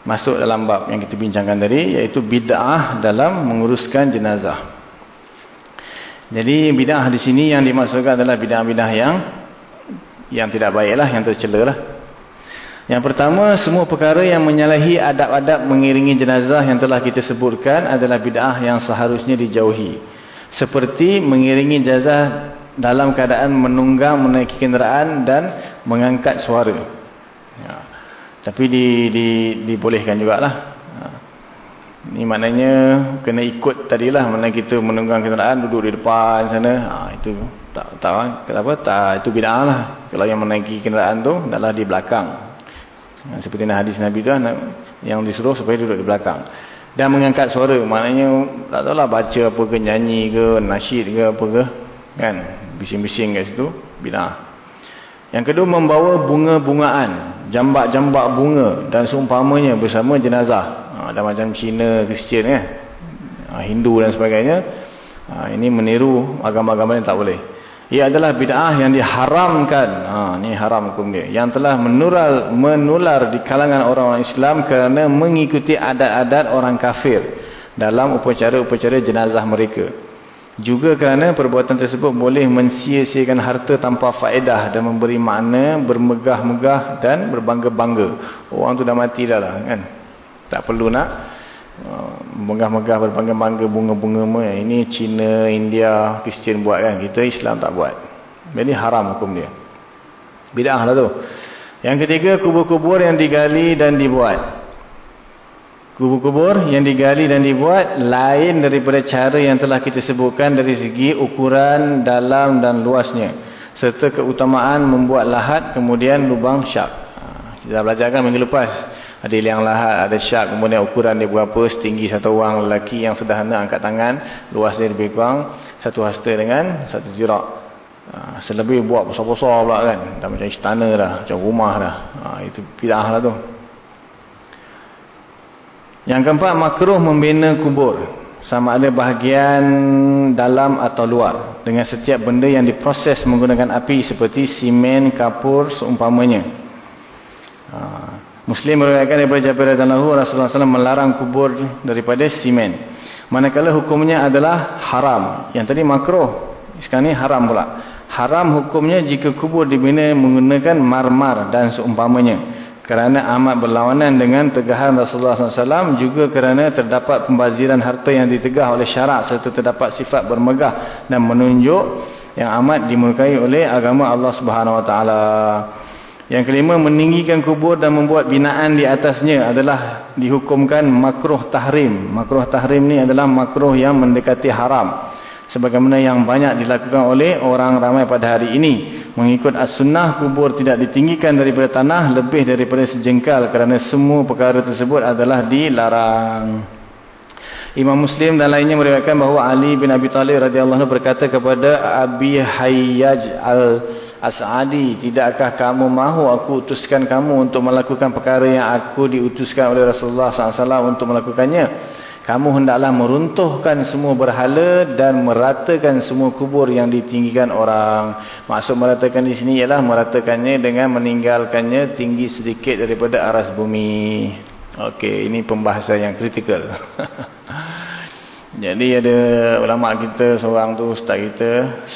masuk dalam bab yang kita bincangkan tadi iaitu bid'ah dalam menguruskan jenazah. Jadi bid'ah di sini yang dimaksudkan adalah bid'ah-bid'ah yang yang tidak baiklah, yang tercela lah. Yang pertama, semua perkara yang menyalahi adab-adab mengiringi jenazah yang telah kita sebutkan adalah bid'ah yang seharusnya dijauhi. Seperti mengiringi jenazah dalam keadaan menunggang menaiki kenderaan dan mengangkat suara. Ya. Tapi di, di, dibolehkan jugalah. Ini maknanya kena ikut tadilah mana kita menunggang kenderaan duduk di depan sana. Ha, itu tak kan? kenapa tak itu bid'ah lah. Kalau yang menaiki kenderaan tu adalah di belakang. Ha, seperti hadis Nabi tu yang disuruh supaya duduk di belakang. Dan mengangkat suara maknanya tak tahulah baca apa ke nyanyi ke nasyid ke apa ke kan bising-bising kat situ bid'ah. Yang kedua membawa bunga-bungaan, jambak-jambak bunga dan seumpamanya bersama jenazah ada macam Cina, Kristian ya. Ha, Hindu dan sebagainya. Ha, ini meniru agama-agama yang tak boleh. Ia adalah bid'ah yang diharamkan. Ha, ini haram hukum dia. Yang telah menular, menular di kalangan orang-orang Islam kerana mengikuti adat-adat orang kafir dalam upacara-upacara jenazah mereka. Juga kerana perbuatan tersebut boleh mensia-siakan harta tanpa faedah dan memberi makna bermegah-megah dan berbangga-bangga. Orang tu dah mati dah lah kan. Tak perlu nak megah-megah berbangga-bangga bunga-bunga ini Cina, India, Kristian buat kan. Kita Islam tak buat. Jadi haram hukum dia. Bid'ah lah tu. Yang ketiga, kubur-kubur yang digali dan dibuat. Kubur-kubur yang digali dan dibuat lain daripada cara yang telah kita sebutkan dari segi ukuran dalam dan luasnya. Serta keutamaan membuat lahat kemudian lubang syak. Ha, kita belajar kan minggu lepas ada liang lahat, ada syak, kemudian ukuran dia berapa, setinggi satu orang lelaki yang sederhana angkat tangan, luas dia lebih kurang satu hasta dengan satu jirak. Ha, selebih buat besar-besar pula kan, dah macam istana dah, macam rumah dah. Ha, itu pidah lah tu. Yang keempat, makruh membina kubur. Sama ada bahagian dalam atau luar. Dengan setiap benda yang diproses menggunakan api seperti simen, kapur, seumpamanya. Haa. Muslim meriwayatkan daripada Jabir radhiyallahu Rasulullah SAW melarang kubur daripada simen. Manakala hukumnya adalah haram. Yang tadi makruh. Sekarang ni haram pula. Haram hukumnya jika kubur dibina menggunakan marmar dan seumpamanya. Kerana amat berlawanan dengan tegahan Rasulullah SAW juga kerana terdapat pembaziran harta yang ditegah oleh syarak serta terdapat sifat bermegah dan menunjuk yang amat dimurkai oleh agama Allah Subhanahu Wa Taala. Yang kelima, meninggikan kubur dan membuat binaan di atasnya adalah dihukumkan makruh tahrim. Makruh tahrim ni adalah makruh yang mendekati haram. Sebagaimana yang banyak dilakukan oleh orang ramai pada hari ini. Mengikut as-sunnah, kubur tidak ditinggikan daripada tanah lebih daripada sejengkal kerana semua perkara tersebut adalah dilarang. Imam Muslim dan lainnya meriwayatkan bahawa Ali bin Abi Talib radhiyallahu berkata kepada Abi Hayyaj al As'adi, tidakkah kamu mahu aku utuskan kamu untuk melakukan perkara yang aku diutuskan oleh Rasulullah SAW untuk melakukannya? Kamu hendaklah meruntuhkan semua berhala dan meratakan semua kubur yang ditinggikan orang. Maksud meratakan di sini ialah meratakannya dengan meninggalkannya tinggi sedikit daripada aras bumi. Okey, ini pembahasan yang kritikal. Jadi ada ulama kita seorang tu ustaz kita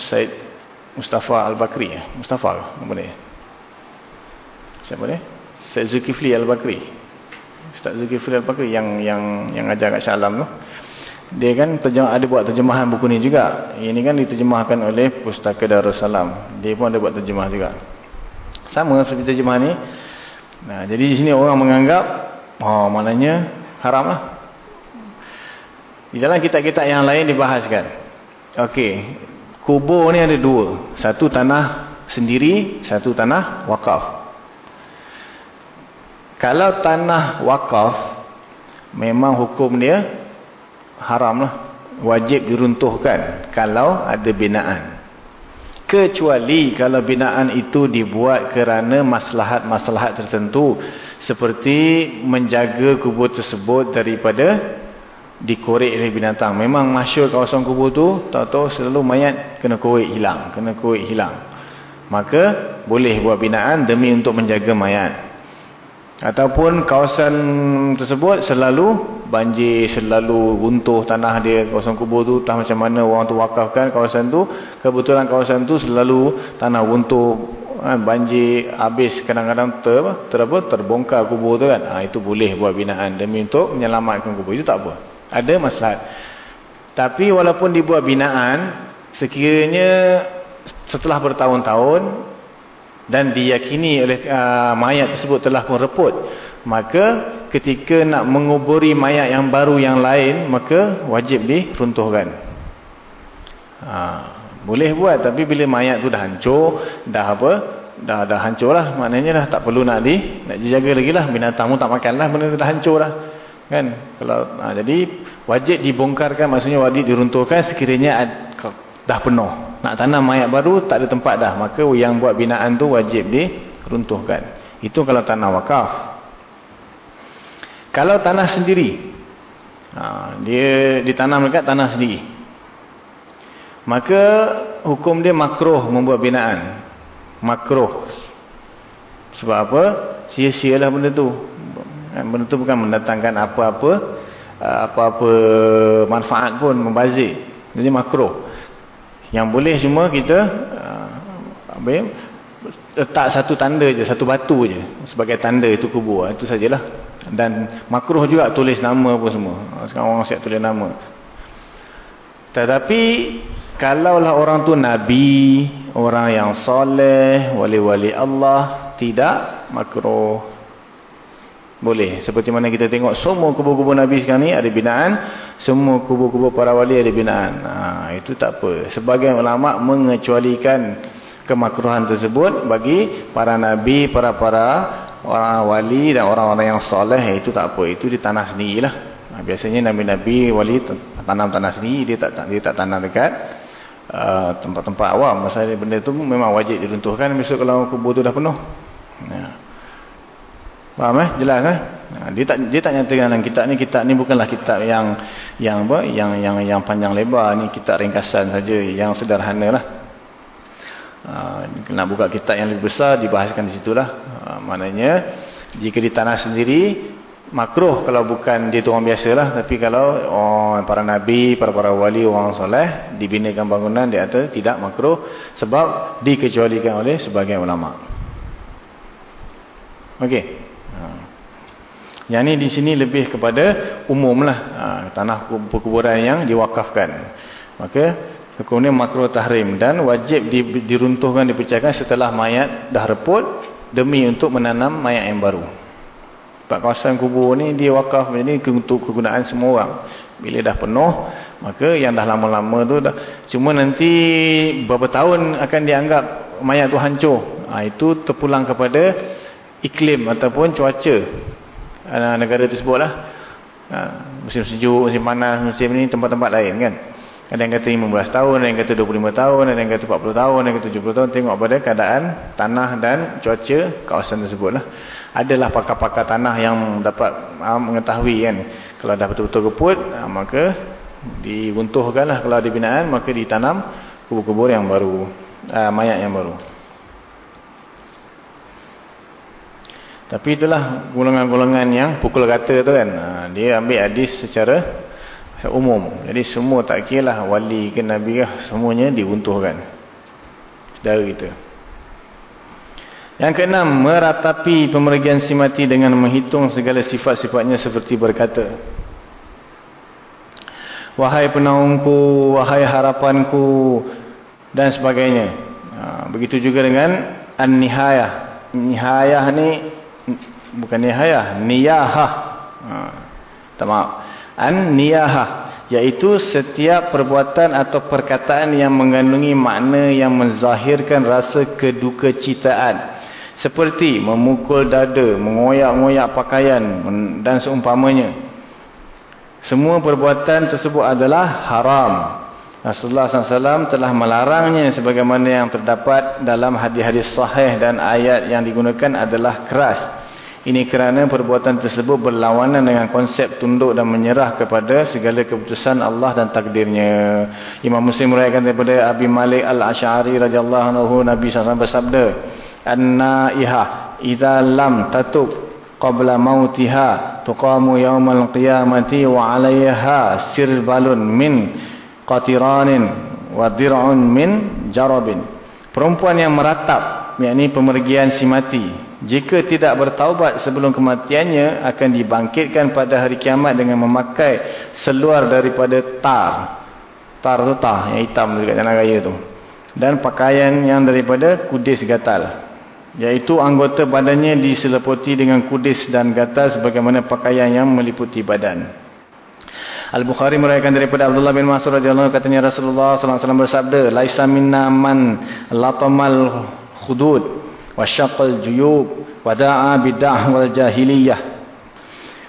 Said Mustafa Al-Bakri. Mustafa apa dia? Siapa dia? Syed Zulkifli Al-Bakri. Ustaz Zulkifli Al-Bakri yang yang yang ajar kat Syalam tu. Dia kan terjemah, ada buat terjemahan buku ni juga. Ini kan diterjemahkan oleh Pustaka Darussalam. Dia pun ada buat terjemah juga. Sama seperti terjemah ni. Nah, jadi di sini orang menganggap oh maknanya haram lah. Di dalam kitab-kitab yang lain dibahaskan. Okey, kubur ni ada dua. Satu tanah sendiri, satu tanah wakaf. Kalau tanah wakaf, memang hukum dia haram lah. Wajib diruntuhkan kalau ada binaan. Kecuali kalau binaan itu dibuat kerana maslahat-maslahat tertentu. Seperti menjaga kubur tersebut daripada dikorek oleh binatang. Memang masyur kawasan kubur tu, tahu-tahu selalu mayat kena korek hilang, kena korek hilang. Maka boleh buat binaan demi untuk menjaga mayat. Ataupun kawasan tersebut selalu banjir selalu runtuh tanah dia kawasan kubur tu entah macam mana orang tu wakafkan kawasan tu kebetulan kawasan tu selalu tanah runtuh kan, banjir habis kadang-kadang ter, ter, terbongkar kubur tu kan ha, itu boleh buat binaan demi untuk menyelamatkan kubur itu tak apa ada masalah. Tapi walaupun dibuat binaan sekiranya setelah bertahun-tahun dan diyakini oleh uh, mayat tersebut telah pun reput maka ketika nak menguburi mayat yang baru yang lain maka wajib diruntuhkan. Ha, boleh buat tapi bila mayat tu dah hancur dah apa dah dah hancur lah maknanya dah tak perlu nak di nak dijaga lagi lah. Binatang pun tak makan lah benda dah hancur lah kan? Kalau ha, jadi wajib dibongkarkan maksudnya wajib diruntuhkan sekiranya dah penuh. Nak tanam mayat baru tak ada tempat dah. Maka yang buat binaan tu wajib diruntuhkan. Itu kalau tanah wakaf. Kalau tanah sendiri ha, dia ditanam dekat tanah sendiri maka hukum dia makruh membuat binaan. Makruh. Sebab apa? Sia-sialah benda tu benda tu bukan mendatangkan apa-apa apa-apa manfaat pun membazir jadi makruh yang boleh cuma kita uh, ya, letak satu tanda je, satu batu je sebagai tanda itu kubur. Itu sajalah. Dan makruh juga tulis nama pun semua. Sekarang orang siap tulis nama. Tetapi kalaulah orang tu nabi, orang yang soleh, wali-wali Allah, tidak makruh. Boleh. Seperti mana kita tengok semua kubur-kubur Nabi sekarang ni ada binaan. Semua kubur-kubur para wali ada binaan. Ha, itu tak apa. Sebagian ulama' mengecualikan kemakruhan tersebut bagi para Nabi, para-para orang wali dan orang-orang yang soleh. Itu tak apa. Itu di tanah sendirilah. Ha, biasanya Nabi-Nabi wali tanam tanah sendiri. Dia tak, dia tak tanam dekat uh, tempat-tempat uh, awam. Masalah benda itu memang wajib diruntuhkan. Besok kalau kubur tu dah penuh. Ya. Faham eh? Jelas eh? Dia tak dia tak nyatakan dalam kitab ni kitab ni bukanlah kitab yang yang apa? Yang yang yang panjang lebar ni kitab ringkasan saja yang sederhanalah. Uh, nak buka kitab yang lebih besar dibahaskan di situlah. Uh, maknanya jika di tanah sendiri makruh kalau bukan dia tu orang biasalah tapi kalau oh, para nabi, para-para wali, orang soleh dibinakan bangunan di atas tidak makruh sebab dikecualikan oleh sebagian ulama. Okey. Yang ni di sini lebih kepada umum lah. Ha, tanah perkuburan yang diwakafkan. Maka kemudian makro tahrim. Dan wajib di, diruntuhkan, dipecahkan setelah mayat dah reput. Demi untuk menanam mayat yang baru. Sebab kawasan kubur ni dia wakaf ini untuk kegunaan semua orang. Bila dah penuh, maka yang dah lama-lama tu dah. Cuma nanti beberapa tahun akan dianggap mayat tu hancur. Ha, itu terpulang kepada iklim ataupun cuaca negara tersebut lah. Ha, musim sejuk, musim panas, musim ni tempat-tempat lain kan. Ada yang kata 15 tahun, ada yang kata 25 tahun, ada yang kata 40 tahun, ada yang kata 70 tahun. Tengok pada keadaan tanah dan cuaca kawasan tersebut lah. Adalah pakar-pakar tanah yang dapat ha, mengetahui kan. Kalau dah betul-betul keput, ha, maka diruntuhkan lah. Kalau ada binaan, maka ditanam kubur-kubur yang baru. Ha, mayat yang baru. Tapi itulah golongan-golongan yang pukul kata tu kan. Ha, dia ambil hadis secara umum. Jadi semua tak kira lah wali ke nabi ke semuanya diuntuhkan. Saudara kita. Yang keenam, meratapi pemergian si mati dengan menghitung segala sifat-sifatnya seperti berkata. Wahai penaungku, wahai harapanku dan sebagainya. Ha, begitu juga dengan an-nihayah. Nihayah ni bukan nihayah niyahah. Ha, tak maaf. An niyahah iaitu setiap perbuatan atau perkataan yang mengandungi makna yang menzahirkan rasa keduka citaan seperti memukul dada mengoyak-ngoyak pakaian dan seumpamanya. Semua perbuatan tersebut adalah haram. Rasulullah SAW telah melarangnya sebagaimana yang terdapat dalam hadis-hadis sahih dan ayat yang digunakan adalah keras. Ini kerana perbuatan tersebut berlawanan dengan konsep tunduk dan menyerah kepada segala keputusan Allah dan takdirnya. Imam Muslim merayakan daripada Abi Malik Al-Ash'ari radhiyallahu anhu Nabi SAW bersabda, "An-na'iha idza lam tatub qabla mautiha tuqamu yawmal qiyamati wa 'alayha sirbalun min qatiranin wa dir'un min jarabin perempuan yang meratap yakni pemergian si mati jika tidak bertaubat sebelum kematiannya akan dibangkitkan pada hari kiamat dengan memakai seluar daripada tar. Tar tu tar yang hitam dekat jalan raya tu. Dan pakaian yang daripada kudis gatal. Iaitu anggota badannya diseliputi dengan kudis dan gatal sebagaimana pakaian yang meliputi badan. Al-Bukhari merayakan daripada Abdullah bin Mas'ud radhiyallahu katanya Rasulullah sallallahu alaihi wasallam bersabda laisa minna man latamal khudud wa syaqqal juyub wa da'a bid'ah wal jahiliyah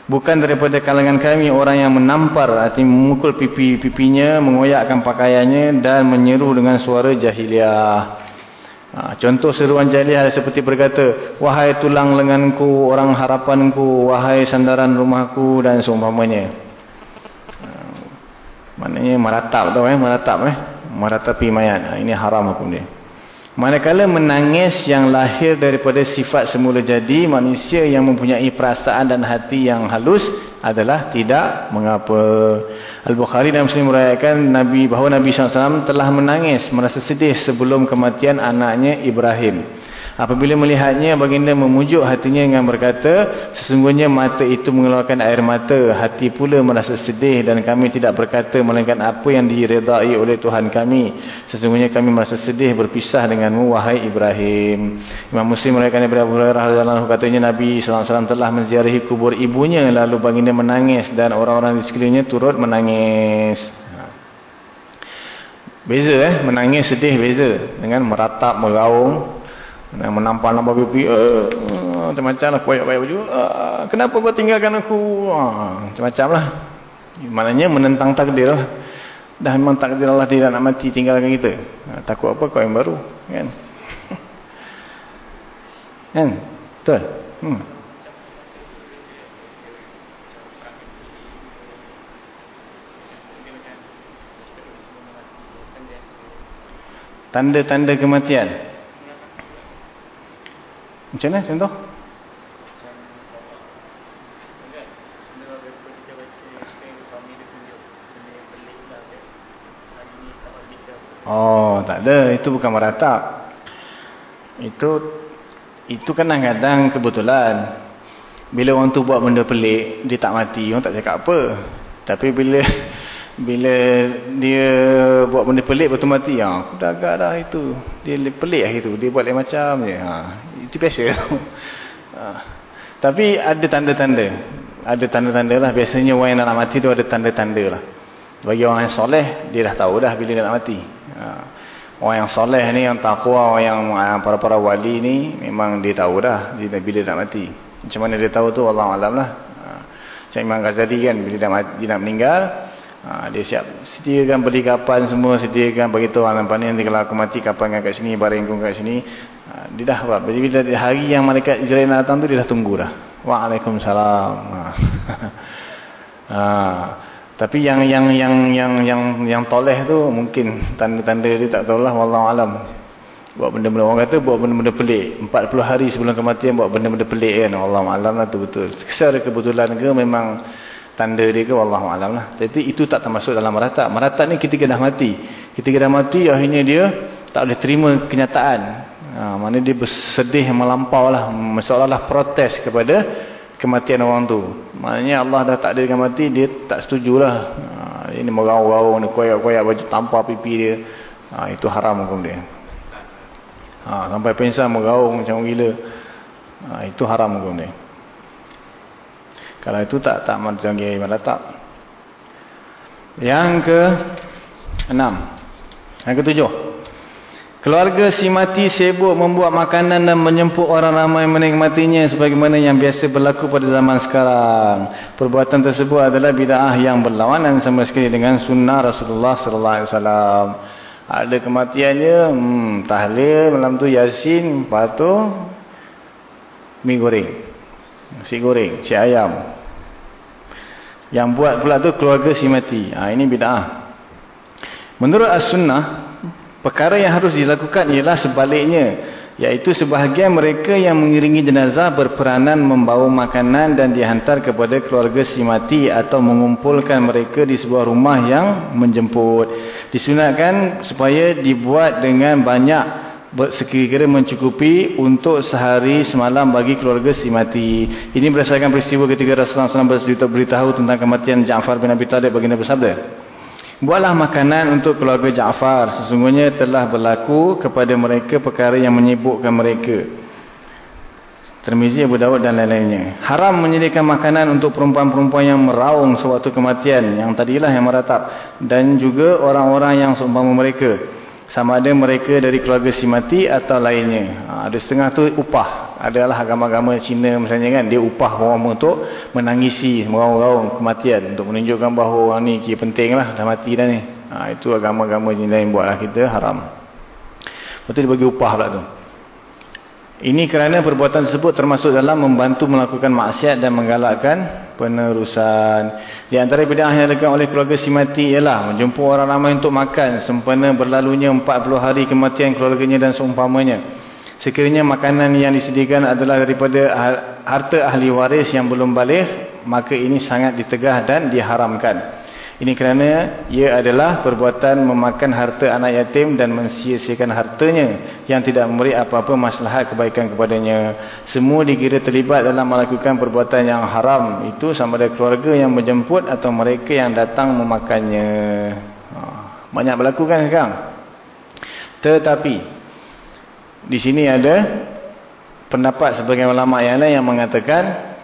Bukan daripada kalangan kami orang yang menampar arti memukul pipi-pipinya, mengoyakkan pakaiannya dan menyeru dengan suara jahiliah. Ha, contoh seruan jahiliah seperti berkata, Wahai tulang lenganku, orang harapanku, wahai sandaran rumahku dan seumpamanya. Ha, maknanya meratap tau eh, meratap eh. Meratapi mayat. Ha, ini haram hukum dia. Manakala menangis yang lahir daripada sifat semula jadi manusia yang mempunyai perasaan dan hati yang halus adalah tidak mengapa. Al-Bukhari dan Muslim merayakan Nabi bahawa Nabi SAW telah menangis merasa sedih sebelum kematian anaknya Ibrahim. Apabila melihatnya, baginda memujuk hatinya dengan berkata, sesungguhnya mata itu mengeluarkan air mata, hati pula merasa sedih dan kami tidak berkata melainkan apa yang diredai oleh Tuhan kami. Sesungguhnya kami merasa sedih berpisah denganmu, wahai Ibrahim. Imam Muslim merayakan daripada Abu Hurairah katanya Nabi SAW telah menziarahi kubur ibunya, lalu baginda menangis dan orang-orang di sekelilingnya turut menangis. Beza eh, menangis sedih beza dengan meratap, meraung. Menampal-nampal pipi. Uh, uh, macam-macam lah. Koyak-koyak baju. Uh, kenapa kau tinggalkan aku? Uh, macam-macam lah. Maknanya menentang takdir lah. Dah memang takdir Allah tidak nak mati tinggalkan kita. Uh, takut apa kau yang baru. Kan? kan? Betul? Hmm. Tanda-tanda kematian. Macam mana contoh? Oh, tak ada. Itu bukan meratap. Itu itu kadang-kadang kebetulan. Bila orang tu buat benda pelik, dia tak mati, orang tak cakap apa. Tapi bila bila dia buat benda pelik betul mati ha, aku dah agak dah itu. Dia pelik lah itu. Dia buat lain macam je ha, itu biasa. Ha. tapi ada tanda-tanda. Ada tanda-tanda lah. Biasanya orang yang nak mati tu ada tanda-tanda lah. Bagi orang yang soleh dia dah tahu dah bila dia nak mati. Ha. orang yang soleh ni yang takwa orang yang para-para wali ni memang dia tahu dah bila dia nak mati. Macam mana dia tahu tu Allah Alam lah. Ha. macam Imam Ghazali kan bila dia, mati, dia nak meninggal Ha, dia siap. Sediakan beli kapal semua sediakan beritahu orang nampak ni nanti kalau aku mati kapal kan kat sini barang kau kat sini. Ha, dia dah buat. Bila, bila hari yang malaikat Israel datang tu dia dah tunggu dah. Waalaikumsalam. Ha. ha. tapi yang yang yang yang yang yang toleh tu mungkin tanda-tanda dia tak tahulah wallahu alam. Buat benda-benda. Orang kata buat benda-benda pelik. 40 hari sebelum kematian buat benda-benda pelik kan? Wallahu alam lah tu betul. Secara kebetulan ke memang tanda dia ke wallahu alam lah. Jadi itu tak termasuk dalam meratap. Meratap ni ketika dah mati. Ketika dah mati akhirnya dia tak boleh terima kenyataan. Ha, mana dia bersedih melampau lah. Seolah-olah protes kepada kematian orang tu. Maknanya Allah dah takdirkan mati dia tak setujulah. Ha, ini merau-rau ni koyak-koyak baju tanpa pipi dia. Ha, itu haram hukum dia. Ha, sampai pensan merau macam gila. Ha, itu haram hukum dia. Kalau itu tak tak menjangkau iman tak. Yang ke enam. Yang ke tujuh. Keluarga si mati sibuk membuat makanan dan menyempuk orang ramai menikmatinya sebagaimana yang biasa berlaku pada zaman sekarang. Perbuatan tersebut adalah bid'ah yang berlawanan sama sekali dengan sunnah Rasulullah sallallahu alaihi wasallam. Ada kematiannya, hmm, tahlil malam tu yasin, lepas tu mi goreng. Nasi goreng, si ayam. Yang buat pula tu keluarga si mati. Ha, ini bid'ah. Menurut as-sunnah, perkara yang harus dilakukan ialah sebaliknya. Iaitu sebahagian mereka yang mengiringi jenazah berperanan membawa makanan dan dihantar kepada keluarga si mati atau mengumpulkan mereka di sebuah rumah yang menjemput. Disunatkan supaya dibuat dengan banyak sekira-kira mencukupi untuk sehari semalam bagi keluarga si mati. Ini berdasarkan peristiwa ketika Rasulullah SAW beritahu tentang kematian Ja'far bin Abi Talib baginda bersabda. Buatlah makanan untuk keluarga Ja'far. Sesungguhnya telah berlaku kepada mereka perkara yang menyibukkan mereka. Termizi Abu Dawud dan lain-lainnya. Haram menyediakan makanan untuk perempuan-perempuan yang meraung sewaktu kematian. Yang tadilah yang meratap. Dan juga orang-orang yang seumpama mereka. Sama ada mereka dari keluarga si mati atau lainnya. Ha, ada setengah tu upah. Adalah agama-agama Cina misalnya kan. Dia upah orang untuk menangisi orang-orang kematian. Untuk menunjukkan bahawa orang ni kira penting lah. Dah mati dah ni. Ha, itu agama-agama Cina yang buatlah kita haram. Tu dia bagi upah pula tu. Ini kerana perbuatan tersebut termasuk dalam membantu melakukan maksiat dan menggalakkan penerusan. Di antara bidang yang dilakukan oleh keluarga si mati ialah menjemput orang ramai untuk makan sempena berlalunya 40 hari kematian keluarganya dan seumpamanya. Sekiranya makanan yang disediakan adalah daripada harta ahli waris yang belum balik, maka ini sangat ditegah dan diharamkan. Ini kerana ia adalah perbuatan memakan harta anak yatim dan mensia-siakan hartanya yang tidak memberi apa-apa masalah kebaikan kepadanya. Semua dikira terlibat dalam melakukan perbuatan yang haram. Itu sama ada keluarga yang menjemput atau mereka yang datang memakannya. Ha, banyak berlaku kan sekarang? Tetapi, di sini ada pendapat sebagai ulama yang lain yang mengatakan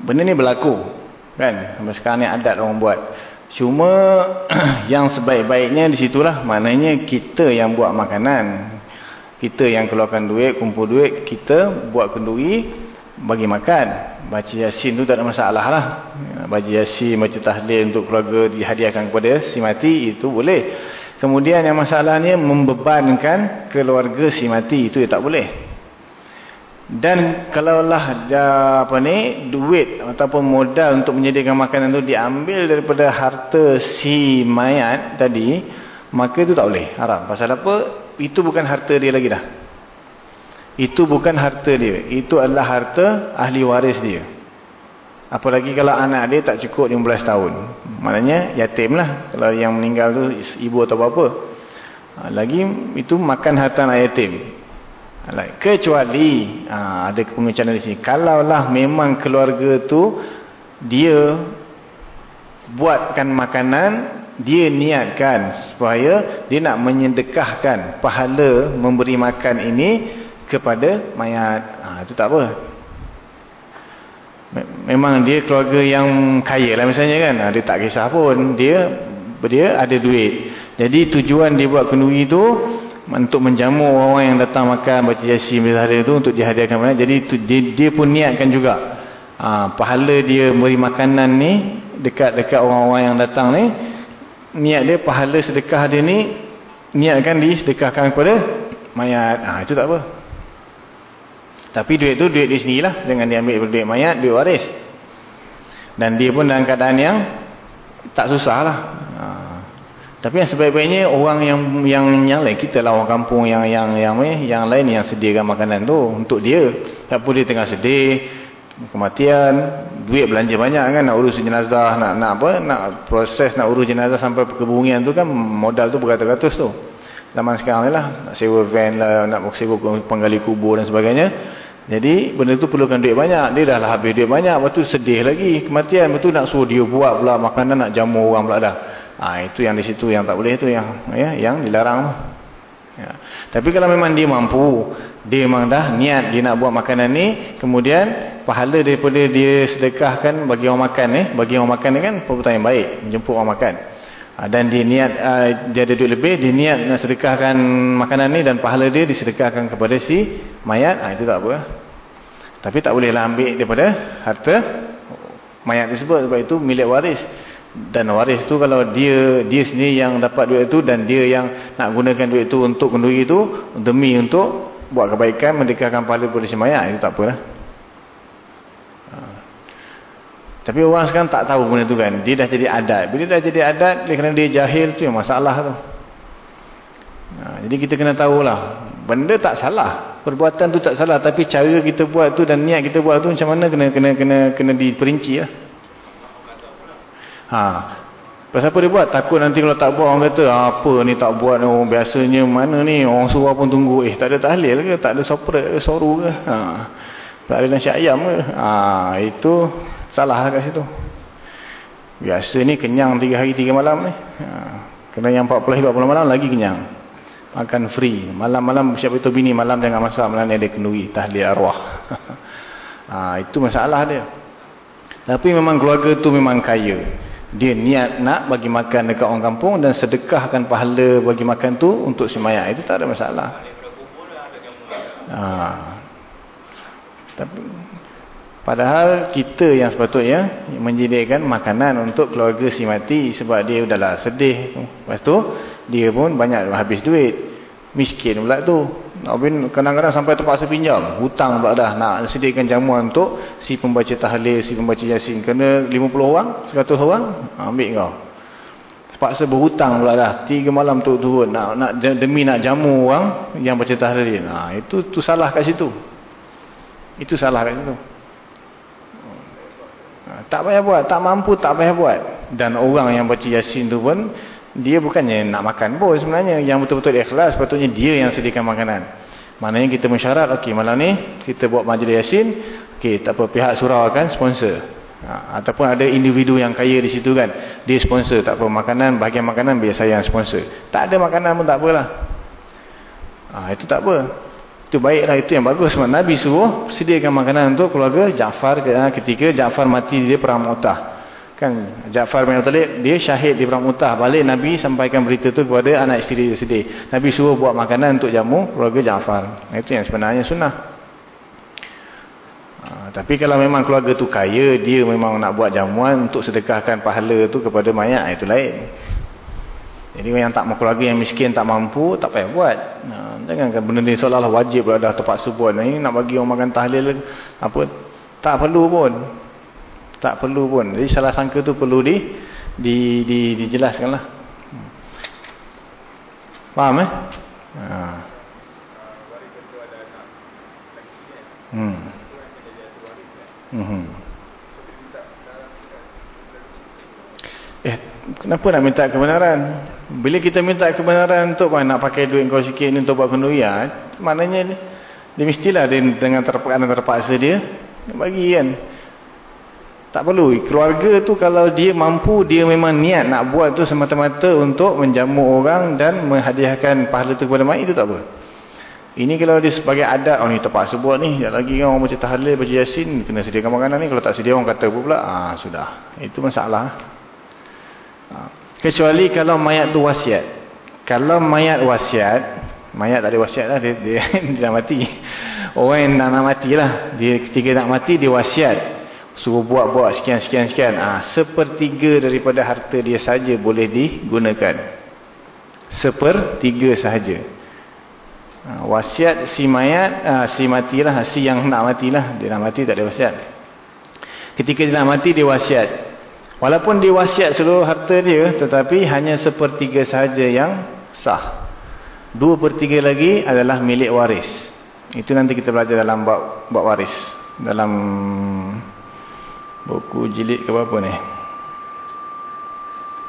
benda ni berlaku kan? Sampai sekarang ni adat orang buat. Cuma yang sebaik-baiknya di situlah. Maknanya kita yang buat makanan. Kita yang keluarkan duit kumpul duit kita buat kenduri bagi makan. Baca yasin tu tak ada masalah lah. Baca yasin baca tahlil untuk keluarga dihadiahkan kepada si mati itu boleh. Kemudian yang masalahnya membebankan keluarga si mati itu ya tak boleh dan kalaulah apa ni duit ataupun modal untuk menyediakan makanan itu diambil daripada harta si mayat tadi, maka itu tak boleh. Haram. Pasal apa? Itu bukan harta dia lagi dah. Itu bukan harta dia. Itu adalah harta ahli waris dia. Apalagi kalau anak dia tak cukup 15 tahun. Maknanya yatim lah. Kalau yang meninggal tu ibu atau bapa. Lagi itu makan harta anak yatim kecuali ha, ada pengecualian di sini. Kalaulah memang keluarga tu dia buatkan makanan dia niatkan supaya dia nak menyedekahkan pahala memberi makan ini kepada mayat. Ha, itu tak apa. Memang dia keluarga yang kaya lah misalnya kan. Ha, dia tak kisah pun. Dia dia ada duit. Jadi tujuan dia buat kenduri tu untuk menjamu orang-orang yang datang makan baca yasin hari itu untuk dihadiahkan mana jadi itu, dia, dia pun niatkan juga. Ha, pahala dia beri makanan ni dekat-dekat orang-orang yang datang ni niat dia pahala sedekah dia ni niatkan disedekahkan kepada mayat. Ha, itu tak apa. Tapi duit tu duit dia sendirilah. Jangan dia ambil duit mayat duit waris. Dan dia pun dalam keadaan yang tak susah lah ha, tapi yang sebaik-baiknya orang yang yang lain kita lah orang kampung yang yang yang eh, yang lain yang sediakan makanan tu untuk dia. Tak pun dia tengah sedih kematian, duit belanja banyak kan nak urus jenazah, nak nak apa? Nak proses nak urus jenazah sampai ke bungian tu kan modal tu beratus-ratus tu. Zaman sekarang ni lah nak sewa van lah, nak sewa penggali kubur dan sebagainya. Jadi benda tu perlukan duit banyak. Dia dah lah habis duit banyak, lepas tu sedih lagi kematian. Lepas tu nak suruh dia buat pula makanan nak jamu orang pula dah. Ha, itu yang di situ yang tak boleh itu yang ya, yang dilarang. Ya. Tapi kalau memang dia mampu, dia memang dah niat dia nak buat makanan ni, kemudian pahala daripada dia sedekahkan bagi orang makan eh, bagi orang makan ni kan perbuatan yang baik, menjemput orang makan. Ha, dan dia niat uh, dia ada duit lebih, dia niat nak sedekahkan makanan ni dan pahala dia disedekahkan kepada si mayat, ha, itu tak apa. Tapi tak bolehlah ambil daripada harta mayat tersebut sebab itu milik waris. Dan waris tu kalau dia dia sendiri yang dapat duit itu dan dia yang nak gunakan duit itu untuk kenduri itu demi untuk buat kebaikan mendekatkan pahala kepada si mayat itu tak apalah ha. Tapi orang sekarang tak tahu benda tu kan dia dah jadi adat bila dah jadi adat dia kerana dia jahil tu yang masalah tu ha. jadi kita kena tahulah benda tak salah. Perbuatan tu tak salah. Tapi cara kita buat tu dan niat kita buat tu macam mana kena kena kena kena diperinci lah. Ha. Pasal apa dia buat? Takut nanti kalau tak buat orang kata apa ni tak buat oh, biasanya mana ni orang suruh pun tunggu. Eh tak ada tahlil ke? Tak ada sopra ke? Soru ke? Ha. Tak ada nasi ayam ke? Ha. Itu salah lah kat situ. Biasa ni kenyang 3 hari 3 malam ni. Ha. Kena yang 40-50 malam lagi kenyang. Makan free. Malam-malam siap itu bini malam jangan masak. Malam ni ada kenduri. Tahlil arwah. ha. Itu masalah dia. Tapi memang keluarga tu memang kaya dia niat nak bagi makan dekat orang kampung dan sedekahkan pahala bagi makan tu untuk si mayat itu tak ada masalah ha. tapi padahal kita yang sepatutnya menjadikan makanan untuk keluarga si mati sebab dia udahlah sedih. Lepas tu dia pun banyak habis duit. Miskin pula tu. Kadang-kadang sampai terpaksa pinjam. Hutang pula dah nak sediakan jamuan untuk si pembaca tahlil si pembaca yasin. Kena 50 orang 100 orang ambil kau. Terpaksa berhutang pula dah. 3 malam tu turun. Nak, nak demi nak jamu orang yang baca tahlil. Ha, itu tu salah kat situ. Itu salah kat situ tak payah buat tak mampu tak payah buat. Dan orang yang baca yasin tu pun dia bukannya nak makan pun sebenarnya. Yang betul-betul ikhlas sepatutnya dia yang sediakan makanan. Maknanya kita mensyarat ok malam ni kita buat majlis yasin. Ok tak apa pihak surau akan sponsor. Ha, ataupun ada individu yang kaya di situ kan dia sponsor. Tak apa makanan bahagian makanan biar saya yang sponsor. Tak ada makanan pun tak apalah. Ha, itu tak apa itu baiklah itu yang bagus sebab Nabi suruh sediakan makanan untuk keluarga Ja'far ketika Ja'far mati dia perang Mu'tah Kan Ja'far bin Talib dia syahid di perang Mutah. Balik Nabi sampaikan berita tu kepada anak isteri dia sedih. Nabi suruh buat makanan untuk jamu keluarga Ja'far. Itu yang sebenarnya sunnah. Ha, tapi kalau memang keluarga tu kaya, dia memang nak buat jamuan untuk sedekahkan pahala tu kepada mayat, itu lain. Jadi yang tak mau keluarga yang miskin tak mampu, tak payah buat. Ha, jangan kan benda ni seolah-olah wajib pula dah terpaksa buat. Ini nak bagi orang makan tahlil apa tak perlu pun tak perlu pun jadi salah sangka tu perlu di di, di dijelaskan lah faham eh ha. hmm. Hmm. eh kenapa nak minta kebenaran bila kita minta kebenaran untuk nak pakai duit kau sikit ni untuk buat penduia maknanya dia mestilah dia dengan terpaksa, terpaksa dia bagi kan tak perlu. Keluarga tu kalau dia mampu, dia memang niat nak buat tu semata-mata untuk menjamu orang dan menghadiahkan pahala tu kepada mayat, itu tak apa. Ini kalau dia sebagai adat, oh ni terpaksa buat ni. Tak lagi kan orang baca tahlil, baca yasin, kena sediakan makanan ni. Kalau tak sedia orang kata apa pula? Ah sudah. Itu masalah. Ha. Kecuali kalau mayat tu wasiat. Kalau mayat wasiat, mayat tak ada wasiat lah, dia, dia, dia dah mati. Orang yang nak, nak mati lah. Dia, ketika nak mati, dia wasiat. Suruh buat-buat sekian-sekian-sekian ah sepertiga daripada harta dia saja boleh digunakan. Sepertiga sahaja. Ha, wasiat si mayat ha, si matilah si yang nak matilah dia nak mati tak ada wasiat. Ketika dia nak mati dia wasiat walaupun dia wasiat seluruh harta dia tetapi hanya sepertiga sahaja yang sah. Dua per tiga lagi adalah milik waris. Itu nanti kita belajar dalam bab, bab waris. Dalam buku jilid ke berapa ni?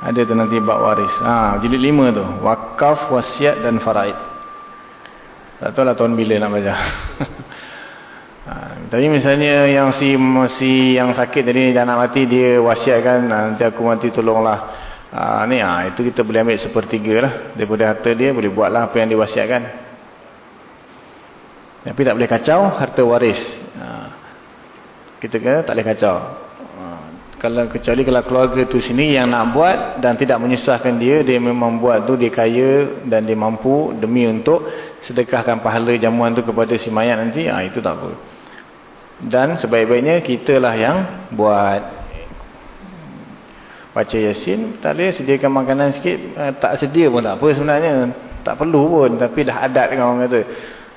Ada tu nanti bab waris. Ha, jilid lima tu. Wakaf, wasiat dan faraid. Tak tahu lah tahun bila nak baca ha, tapi misalnya yang si si yang sakit tadi dah nak mati dia wasiatkan ha, nanti aku mati tolonglah. Ha, ni ha, itu kita boleh ambil sepertiga lah. Daripada harta dia boleh buatlah apa yang diwasiatkan tapi tak boleh kacau harta waris. Ha, kita kena tak boleh kacau. Kalau kecuali kalau keluarga tu sini yang nak buat dan tidak menyusahkan dia dia memang buat tu dia kaya dan dia mampu demi untuk sedekahkan pahala jamuan tu kepada si mayat nanti ha, itu tak apa dan sebaik-baiknya kita lah yang buat. Baca yasin tak boleh sediakan makanan sikit. Eh, tak sedia pun tak apa sebenarnya. Tak perlu pun tapi dah adat dengan orang kata.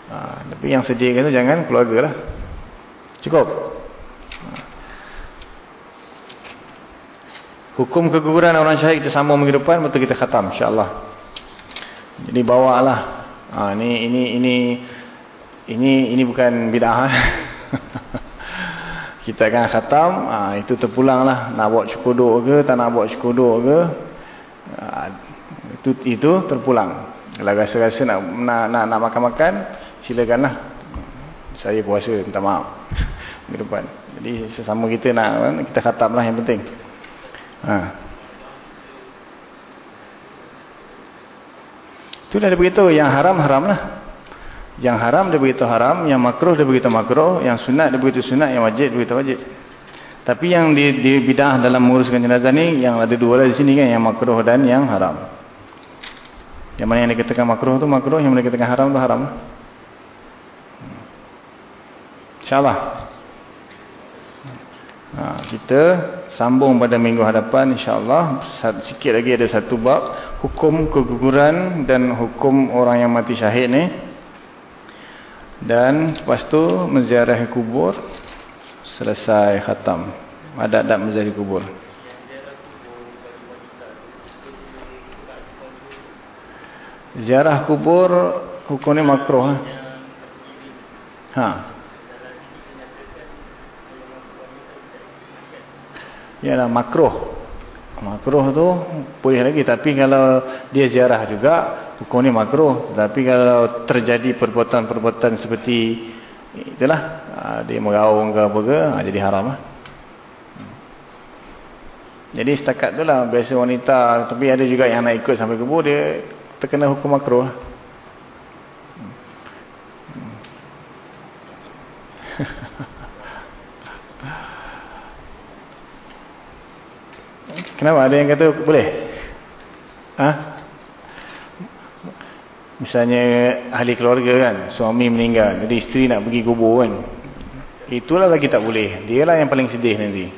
Ha, tapi yang sediakan tu jangan keluarga lah. Cukup. Hukum keguguran orang syahid kita sambung minggu depan betul kita khatam insya-Allah. Jadi bawalah Ha, ini ini ini ini ini bukan bid'ah. kita akan khatam, ha, itu terpulanglah nak buat cukodok ke, tak nak buat cukodok ke. Ha, itu itu terpulang. Kalau rasa-rasa nak nak nak, nak makan-makan, silakanlah. Saya puasa, minta maaf. Minggu depan. Jadi sesama kita nak kita khatamlah yang penting. Ha. Itu dah dia beritahu yang haram haram lah. Yang haram dia beritahu haram, yang makruh dia beritahu makruh, yang sunat dia beritahu sunat, yang wajib dia beritahu wajib. Tapi yang di, di bidah dalam menguruskan jenazah ni yang ada dua lah di sini kan, yang makruh dan yang haram. Yang mana yang dikatakan makruh tu makruh, yang mana dikatakan haram tu haram. InsyaAllah. Ha, kita sambung pada minggu hadapan insyaAllah. Sikit lagi ada satu bab. Hukum keguguran dan hukum orang yang mati syahid ni. Dan lepas tu menziarah kubur. Selesai khatam. Adab-adab menziarah kubur. Ziarah kubur hukumnya makruh. Ha. ha. Ialah makruh. Makruh tu boleh lagi. Tapi kalau dia ziarah juga, hukumnya makruh. Tapi kalau terjadi perbuatan-perbuatan seperti itulah, ha, dia meraung ke apa ke, ha, jadi haram lah. Jadi setakat tu lah, biasa wanita, tapi ada juga yang nak ikut sampai kubur, dia terkena hukum makruh. Kenapa? Ada yang kata boleh? Ha? Misalnya ahli keluarga kan, suami meninggal, jadi isteri nak pergi kubur kan. Itulah lagi tak boleh. Dia lah yang paling sedih nanti.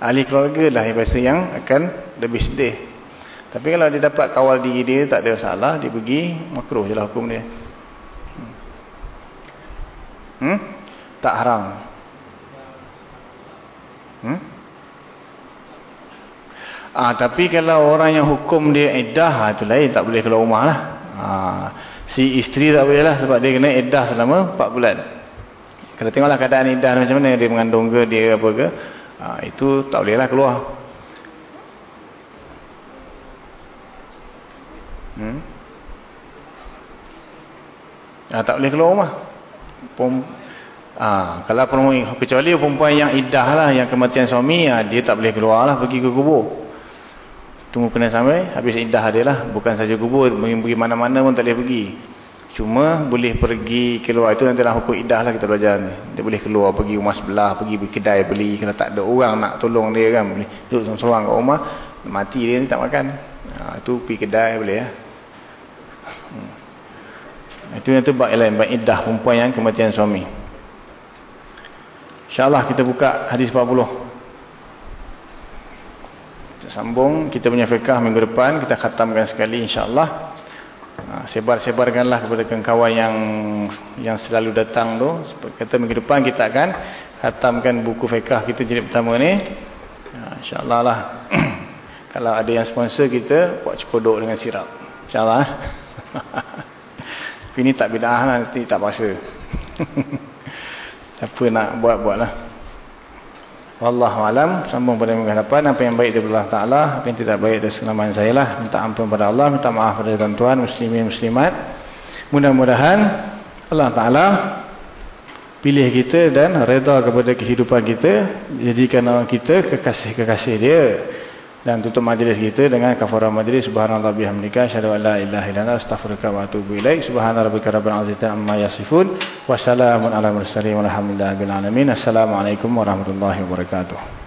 Ahli keluarga lah yang biasa yang akan lebih sedih. Tapi kalau dia dapat kawal diri dia, tak ada masalah, dia pergi, makruh je lah hukum dia. Hmm? Tak haram. Hmm? Ah, tapi kalau orang yang hukum dia edah, ah, itu lain, tak boleh keluar rumah lah. Ah, si isteri tak boleh lah, sebab dia kena edah selama 4 bulan. Kalau tengoklah keadaan edah macam mana, dia mengandung ke, dia apa ke, ah, itu tak boleh lah keluar. Hmm? Ah, tak boleh keluar rumah. Pem, ah, kalau perempuan, kecuali perempuan yang idah lah, yang kematian suami, ah, dia tak boleh keluar lah, pergi ke kubur. Tunggu kena sampai, habis idah dia lah. Bukan saja kubur, pergi mana-mana pun tak boleh pergi. Cuma boleh pergi keluar, itu nanti lah hukum idah lah kita belajar ni. Dia boleh keluar, pergi rumah sebelah, pergi kedai beli, kalau tak ada orang nak tolong dia kan. Boleh duduk seorang-seorang kat rumah, mati dia ni tak makan. Ah, itu pergi kedai boleh ya. Hmm. Itu yang tu bab lain, bab iddah perempuan yang kematian suami. InsyaAllah kita buka hadis 40. Sambung, kita punya fiqah minggu depan, kita khatamkan sekali insyaAllah. Ha, sebar-sebarkanlah kepada kawan yang yang selalu datang tu. Kata minggu depan kita akan khatamkan buku fiqah kita jilid pertama ni. Ha, InsyaAllah lah. Kalau ada yang sponsor kita, buat cekodok dengan sirap. InsyaAllah. Tapi ni tak bid'ah lah, nanti tak paksa. Apa nak buat-buat lah. Wallahualam, sambung pada minggu hadapan. Apa yang baik dari Allah Ta'ala, apa yang tidak baik dari selamahan saya lah. Minta ampun pada Allah, minta maaf pada tuan-tuan, muslimin, muslimat. Mudah-mudahan Allah Ta'ala pilih kita dan reda kepada kehidupan kita. Jadikan orang kita kekasih-kekasih dia dan tutup majlis kita dengan kafarah majlis subhanallah bihamdika asyhadu an la ilaha illa anta astaghfiruka wa atubu ilaik. Subhana rabbika rabbil izzati amma yasifun wassalamun ala mursalin walhamdulillahi rabbil alamin. Assalamualaikum warahmatullahi wabarakatuh